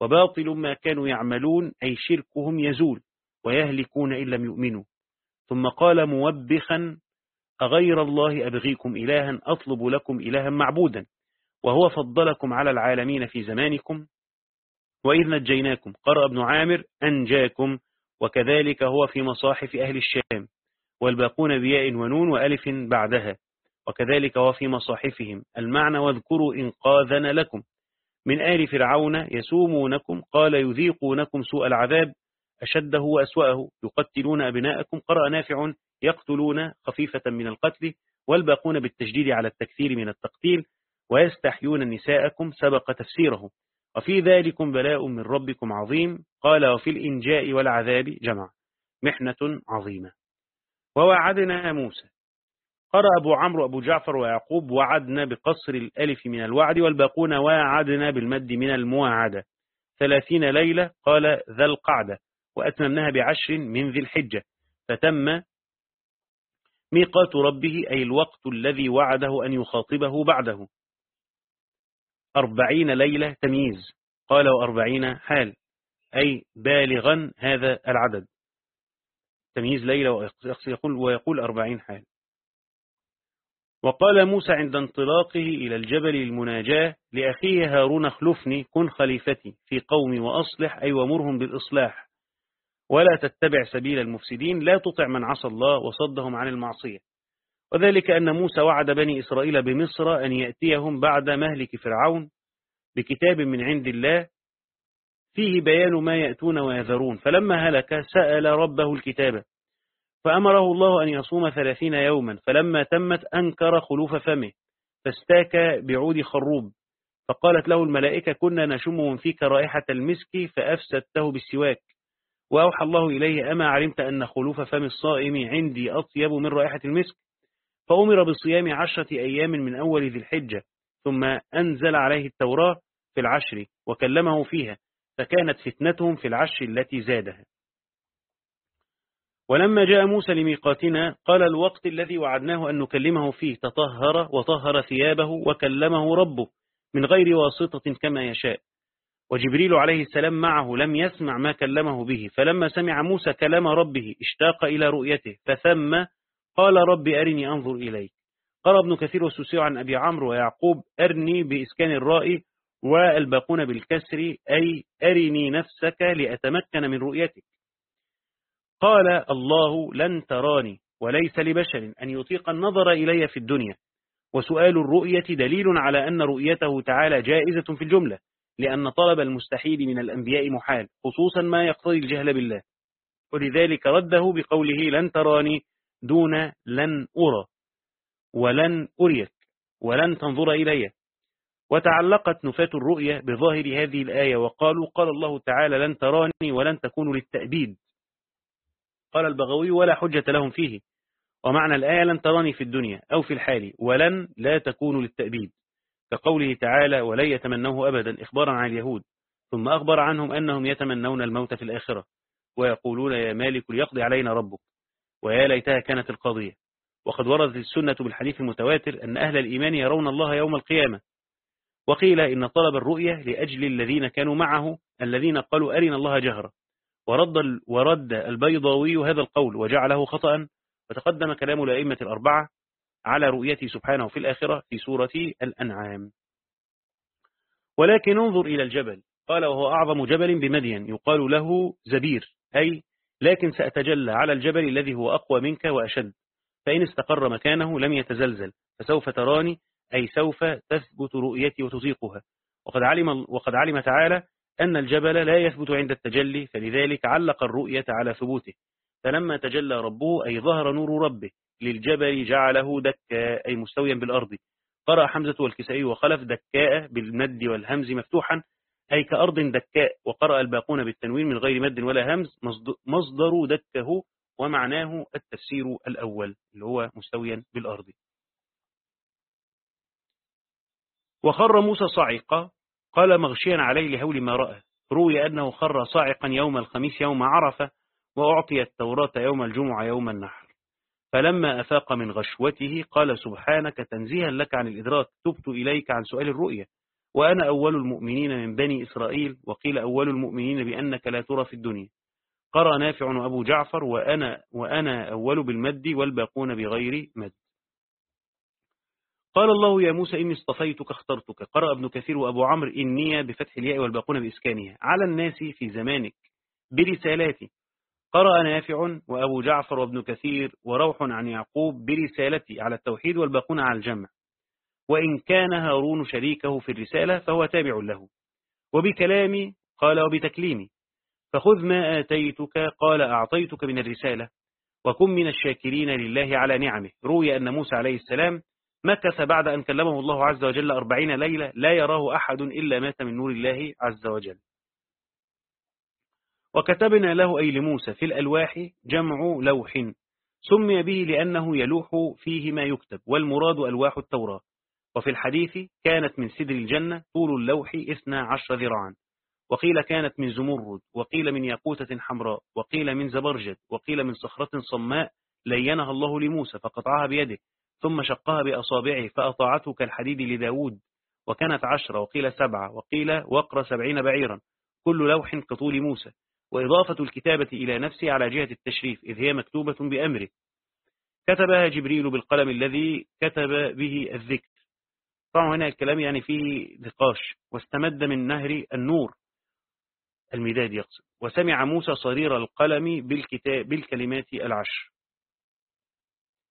وباطل ما كانوا يعملون أي شركهم يزول ويهلكون إن لم يؤمنوا. ثم قال موبخا أغير الله أبغيكم إلها أطلب لكم إلها معبودا وهو فضلكم على العالمين في زمانكم وإذ نجيناكم. قرأ ابن عامر أنجاكم وكذلك هو في مصاحف أهل الشام والباقون بياء ونون وألف بعدها. وكذلك هو في مصاحفهم المعنى واذكروا إنقاذنا لكم. من آل فرعون يسومونكم قال يذيقونكم سوء العذاب أشده وأسوأه يقتلون أبناءكم قرأ نافع يقتلون خفيفة من القتل والباقون بالتجديد على التكثير من التقتيل ويستحيون نساءكم سبق تفسيره وفي ذلكم بلاء من ربكم عظيم قال وفي الإنجاء والعذاب جمع محنة عظيمة. ووعدنا موسى قرأ أبو عمرو أبو جعفر ويعقوب وعدنا بقصر الألف من الوعد والباقون وعدنا بالمد من المواعدة ثلاثين ليلة قال ذا القعدة وأتممناها بعشر من ذي الحجة. فتم ميقات ربه أي الوقت الذي وعده أن يخاطبه بعده. أربعين ليلة تمييز قال وأربعين حال أي بالغا هذا العدد. تمييز ليلة ويقول, أربعين حال. وقال موسى عند انطلاقه إلى الجبل المناجاة لأخيه هارون اخلفني كن خليفتي في قومي وأصلح أي ومرهم بالإصلاح. ولا تتبع سبيل المفسدين لا تطع من عصى الله وصدهم عن المعصية. وذلك أن موسى وعد بني إسرائيل بمصر أن يأتيهم بعد مهلك فرعون بكتاب من عند الله فيه بيان ما يأتون ويذرون. فلما هلك سأل ربه الكتاب فأمره الله أن يصوم ثلاثين يوما فلما تمت أنكر خلوف فمه فاستاك بعود خروب. فقالت له الملائكة كنا نشم فيك رائحة المسك فأفسدته بالسواك. وأوحى الله إليه أما علمت أن خلوف فم الصائم عندي أطيب من رائحة المسك؟ فأمر بصيام عشرة أيام من أول ذي الحجة ثم أنزل عليه التوراة في العشر وكلمه فيها فكانت فتنتهم في العشر التي زادها. ولما جاء موسى لميقاتنا قال الوقت الذي وعدناه أن نكلمه فيه تطهر وطهر ثيابه وكلمه ربه من غير واسطة كما يشاء. وجبريل عليه السلام معه لم يسمع ما كلمه به فلما سمع موسى كلام ربه اشتاق إلى رؤيته فثم قال رب أرني أنظر إليك. قال ابن كثير والسوسي عن أبي عمرو ويعقوب أرني بإسكان الراء والباقون بالكسر أي أرني نفسك لأتمكن من رؤيتك. قال الله لن تراني وليس لبشر أن يطيق النظر إلي في الدنيا. وسؤال الرؤية دليل على أن رؤيته تعالى جائزة في الجملة لأن طلب المستحيل من الأنبياء محال خصوصا ما يقتضي الجهل بالله. ولذلك رده بقوله لن تراني دون لن أرى ولن أريك ولن تنظر إلي. وتعلقت نفاة الرؤية بظاهر هذه الآية وقالوا قال الله تعالى لن تراني ولن تكون للتأبيد. قال البغوي ولا حجة لهم فيه. ومعنى الآية لن تراني في الدنيا أو في الحال ولن لا تكون للتأبيد. كقوله تعالى ولن يتمنوه أبدا إخبارا عن اليهود. ثم أخبر عنهم أنهم يتمنون الموت في الآخرة. ويقولون يا مالك ليقضي علينا ربك. ويا ليتها كانت القضية وقد وردت السنة بالحديث المتواتر أن أهل الإيمان يرون الله يوم القيامة. وقيل إن طلب الرؤية لأجل الذين كانوا معه الذين قالوا أرنا الله جهرا ورد, ورد البيضاوي هذا القول وجعله خطأ وتقدم كلام الأئمة الأربعة على رؤيته سبحانه في الآخرة في سورة الأنعام. ولكن انظر إلى الجبل. قال وهو أعظم جبل بمدين. يقال له زبير أي لكن سأتجلى على الجبل الذي هو أقوى منك وأشد. فإن استقر مكانه لم يتزلزل فسوف تراني أي سوف تثبت رؤيتي وتطيقها وقد علم, وقد علم تعالى أن الجبل لا يثبت عند التجلي فلذلك علق الرؤية على ثبوته. فلما تجلى ربه أي ظهر نور ربه للجبل جعله دكاء أي مستويا بالأرض. قرأ حمزة والكسائي وخلف دكاء بالمد والهمز مفتوحا أي كأرض دكاء. وقرأ الباقون بالتنوين من غير مد ولا همز مصدر دكه ومعناه التفسير الأول اللي هو مستويا بالأرض. وخر موسى صعقا قال مغشيا عليه لهول ما رأى. روي أنه خر صاعقا يوم الخميس يوم عرفة وأعطي التوراة يوم الجمعة يوم النحر. فلما أفاق من غشوته قال سبحانك تنزيها لك عن الإدراك تبت إليك عن سؤال الرؤية. وأنا أول المؤمنين من بني إسرائيل وقيل أول المؤمنين بأنك لا ترى في الدنيا. قرأ نافع وأبو جعفر وأنا, وأنا أول بالمد والباقون بغير مد. قال الله يا موسى إني اصطفيتك اخترتك. قرأ ابن كثير وأبو عمرو إني بفتح الياء والباقون بإسكانها. على الناس في زمانك برسالاتي. قرأ نافع وأبو جعفر وابن كثير وروح عن يعقوب برسالتي على التوحيد والباقون على الجمع. وإن كان هارون شريكه في الرسالة فهو تابع له. وبكلامي قال وبتكليمي. فخذ ما آتيتك قال أعطيتك من الرسالة. وكن من الشاكرين لله على نعمه. روي أن موسى عليه السلام مكث بعد أن كلمه الله عز وجل أربعين ليلة لا يراه أحد إلا مات من نور الله عز وجل. وكتبنا له أي لموسى في الألواح جمع لوح. سمي به لأنه يلوح فيه ما يكتب والمراد ألواح التوراة. وفي الحديث كانت من سدر الجنة طول اللوح إثنى عشر ذراعا. وقيل كانت من زمرد وقيل من ياقوتة حمراء وقيل من زبرجد وقيل من صخرة صماء لينها الله لموسى فقطعها بيده. ثم شقها بأصابعه فأطاعته كالحديد لداود وكانت عشرة وقيل سبعة وقيل وقر سبعين بعيرا كل لوح كطول موسى. وإضافة الكتابة إلى نفسه على جهة التشريف إذ هي مكتوبة بأمره. كتبها جبريل بالقلم الذي كتب به الذكر. طبعا هنا الكلام يعني فيه نقاش. واستمد من نهر النور. المداد يقصد. وسمع موسى صرير القلم بالكتاب بالكلمات العشر.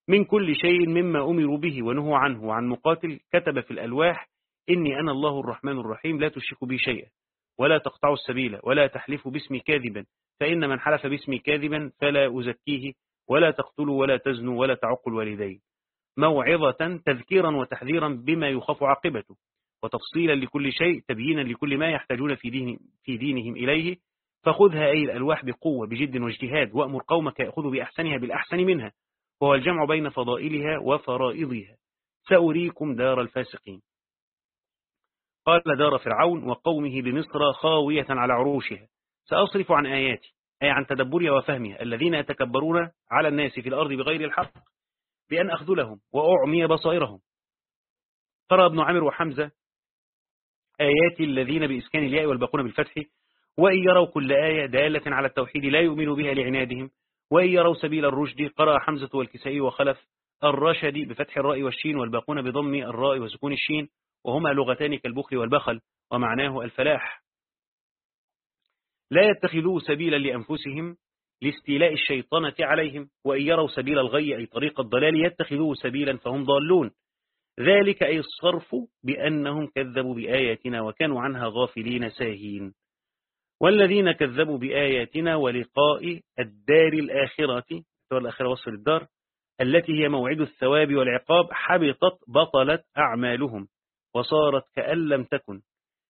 من كل شيء مما أمروا به ونهوا عنه. وعن مقاتل كتب في الألواح إني أنا الله الرحمن الرحيم لا تشرك بي شيئا ولا تقطعوا السبيل ولا تحلفوا باسمي كاذبا فإن من حلف باسمي كاذبا فلا أزكيه ولا تقتلوا ولا تزنوا ولا تعقوا الوالدين. موعظة تذكيرا وتحذيرا بما يخاف عاقبته وتفصيلا لكل شيء تبيينا لكل ما يحتاجون في, دين في دينهم إليه. فخذها أي الألواح بقوة بجد واجتهاد وأمر قومك يأخذوا بأحسنها بالأحسن منها. وهو الجمع بين فضائلها وفرائضها. سأريكم دار الفاسقين. قال دار فرعون وقومه بمصر خاوية على عروشها. سأصرف عن آياتي أي عن تدبرها وفهمها. الذين يتكبرون على الناس في الأرض بغير الحق بأن أخذلهم وأعمي بصائرهم. قرأ ابن عامر وحمزة آيات الذين بإسكان الياء والباقون بالفتح وإن يروا كل آية دالة على التوحيد لا يؤمنوا بها لعنادهم وإن يروا سبيل الرشد قرأ حمزة والكسائي وخلف الرشد بفتح الراء والشين والباقون بضم الراء وسكون الشين وهما لغتان كالبخل والبخل ومعناه الفلاح. لا يتخذوا سبيلا لأنفسهم لاستيلاء الشيطنة عليهم وإن يروا سبيل الغي أي طريق الضلال يتخذوه سبيلا فهم ضالون. ذلك أي الصرف بأنهم كذبوا بآياتنا وكانوا عنها غافلين ساهين. والذين كذبوا بآياتنا ولقاء الدار الآخرة الآخرة وصف الدار التي هي موعد الثواب والعقاب حبطت بطلت أعمالهم وصارت كأن لم تكن.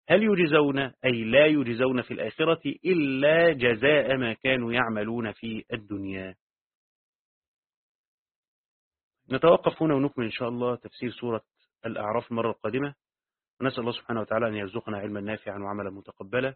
هل يجزون أي لا يجزون في الآخرة إلا جزاء ما كانوا يعملون في الدنيا؟ نتوقف هنا ونكمل إن شاء الله تفسير سورة الأعراف المرة القادمة. ونسأل الله سبحانه وتعالى أن يرزقنا علما نافعا وعملا متقبلا.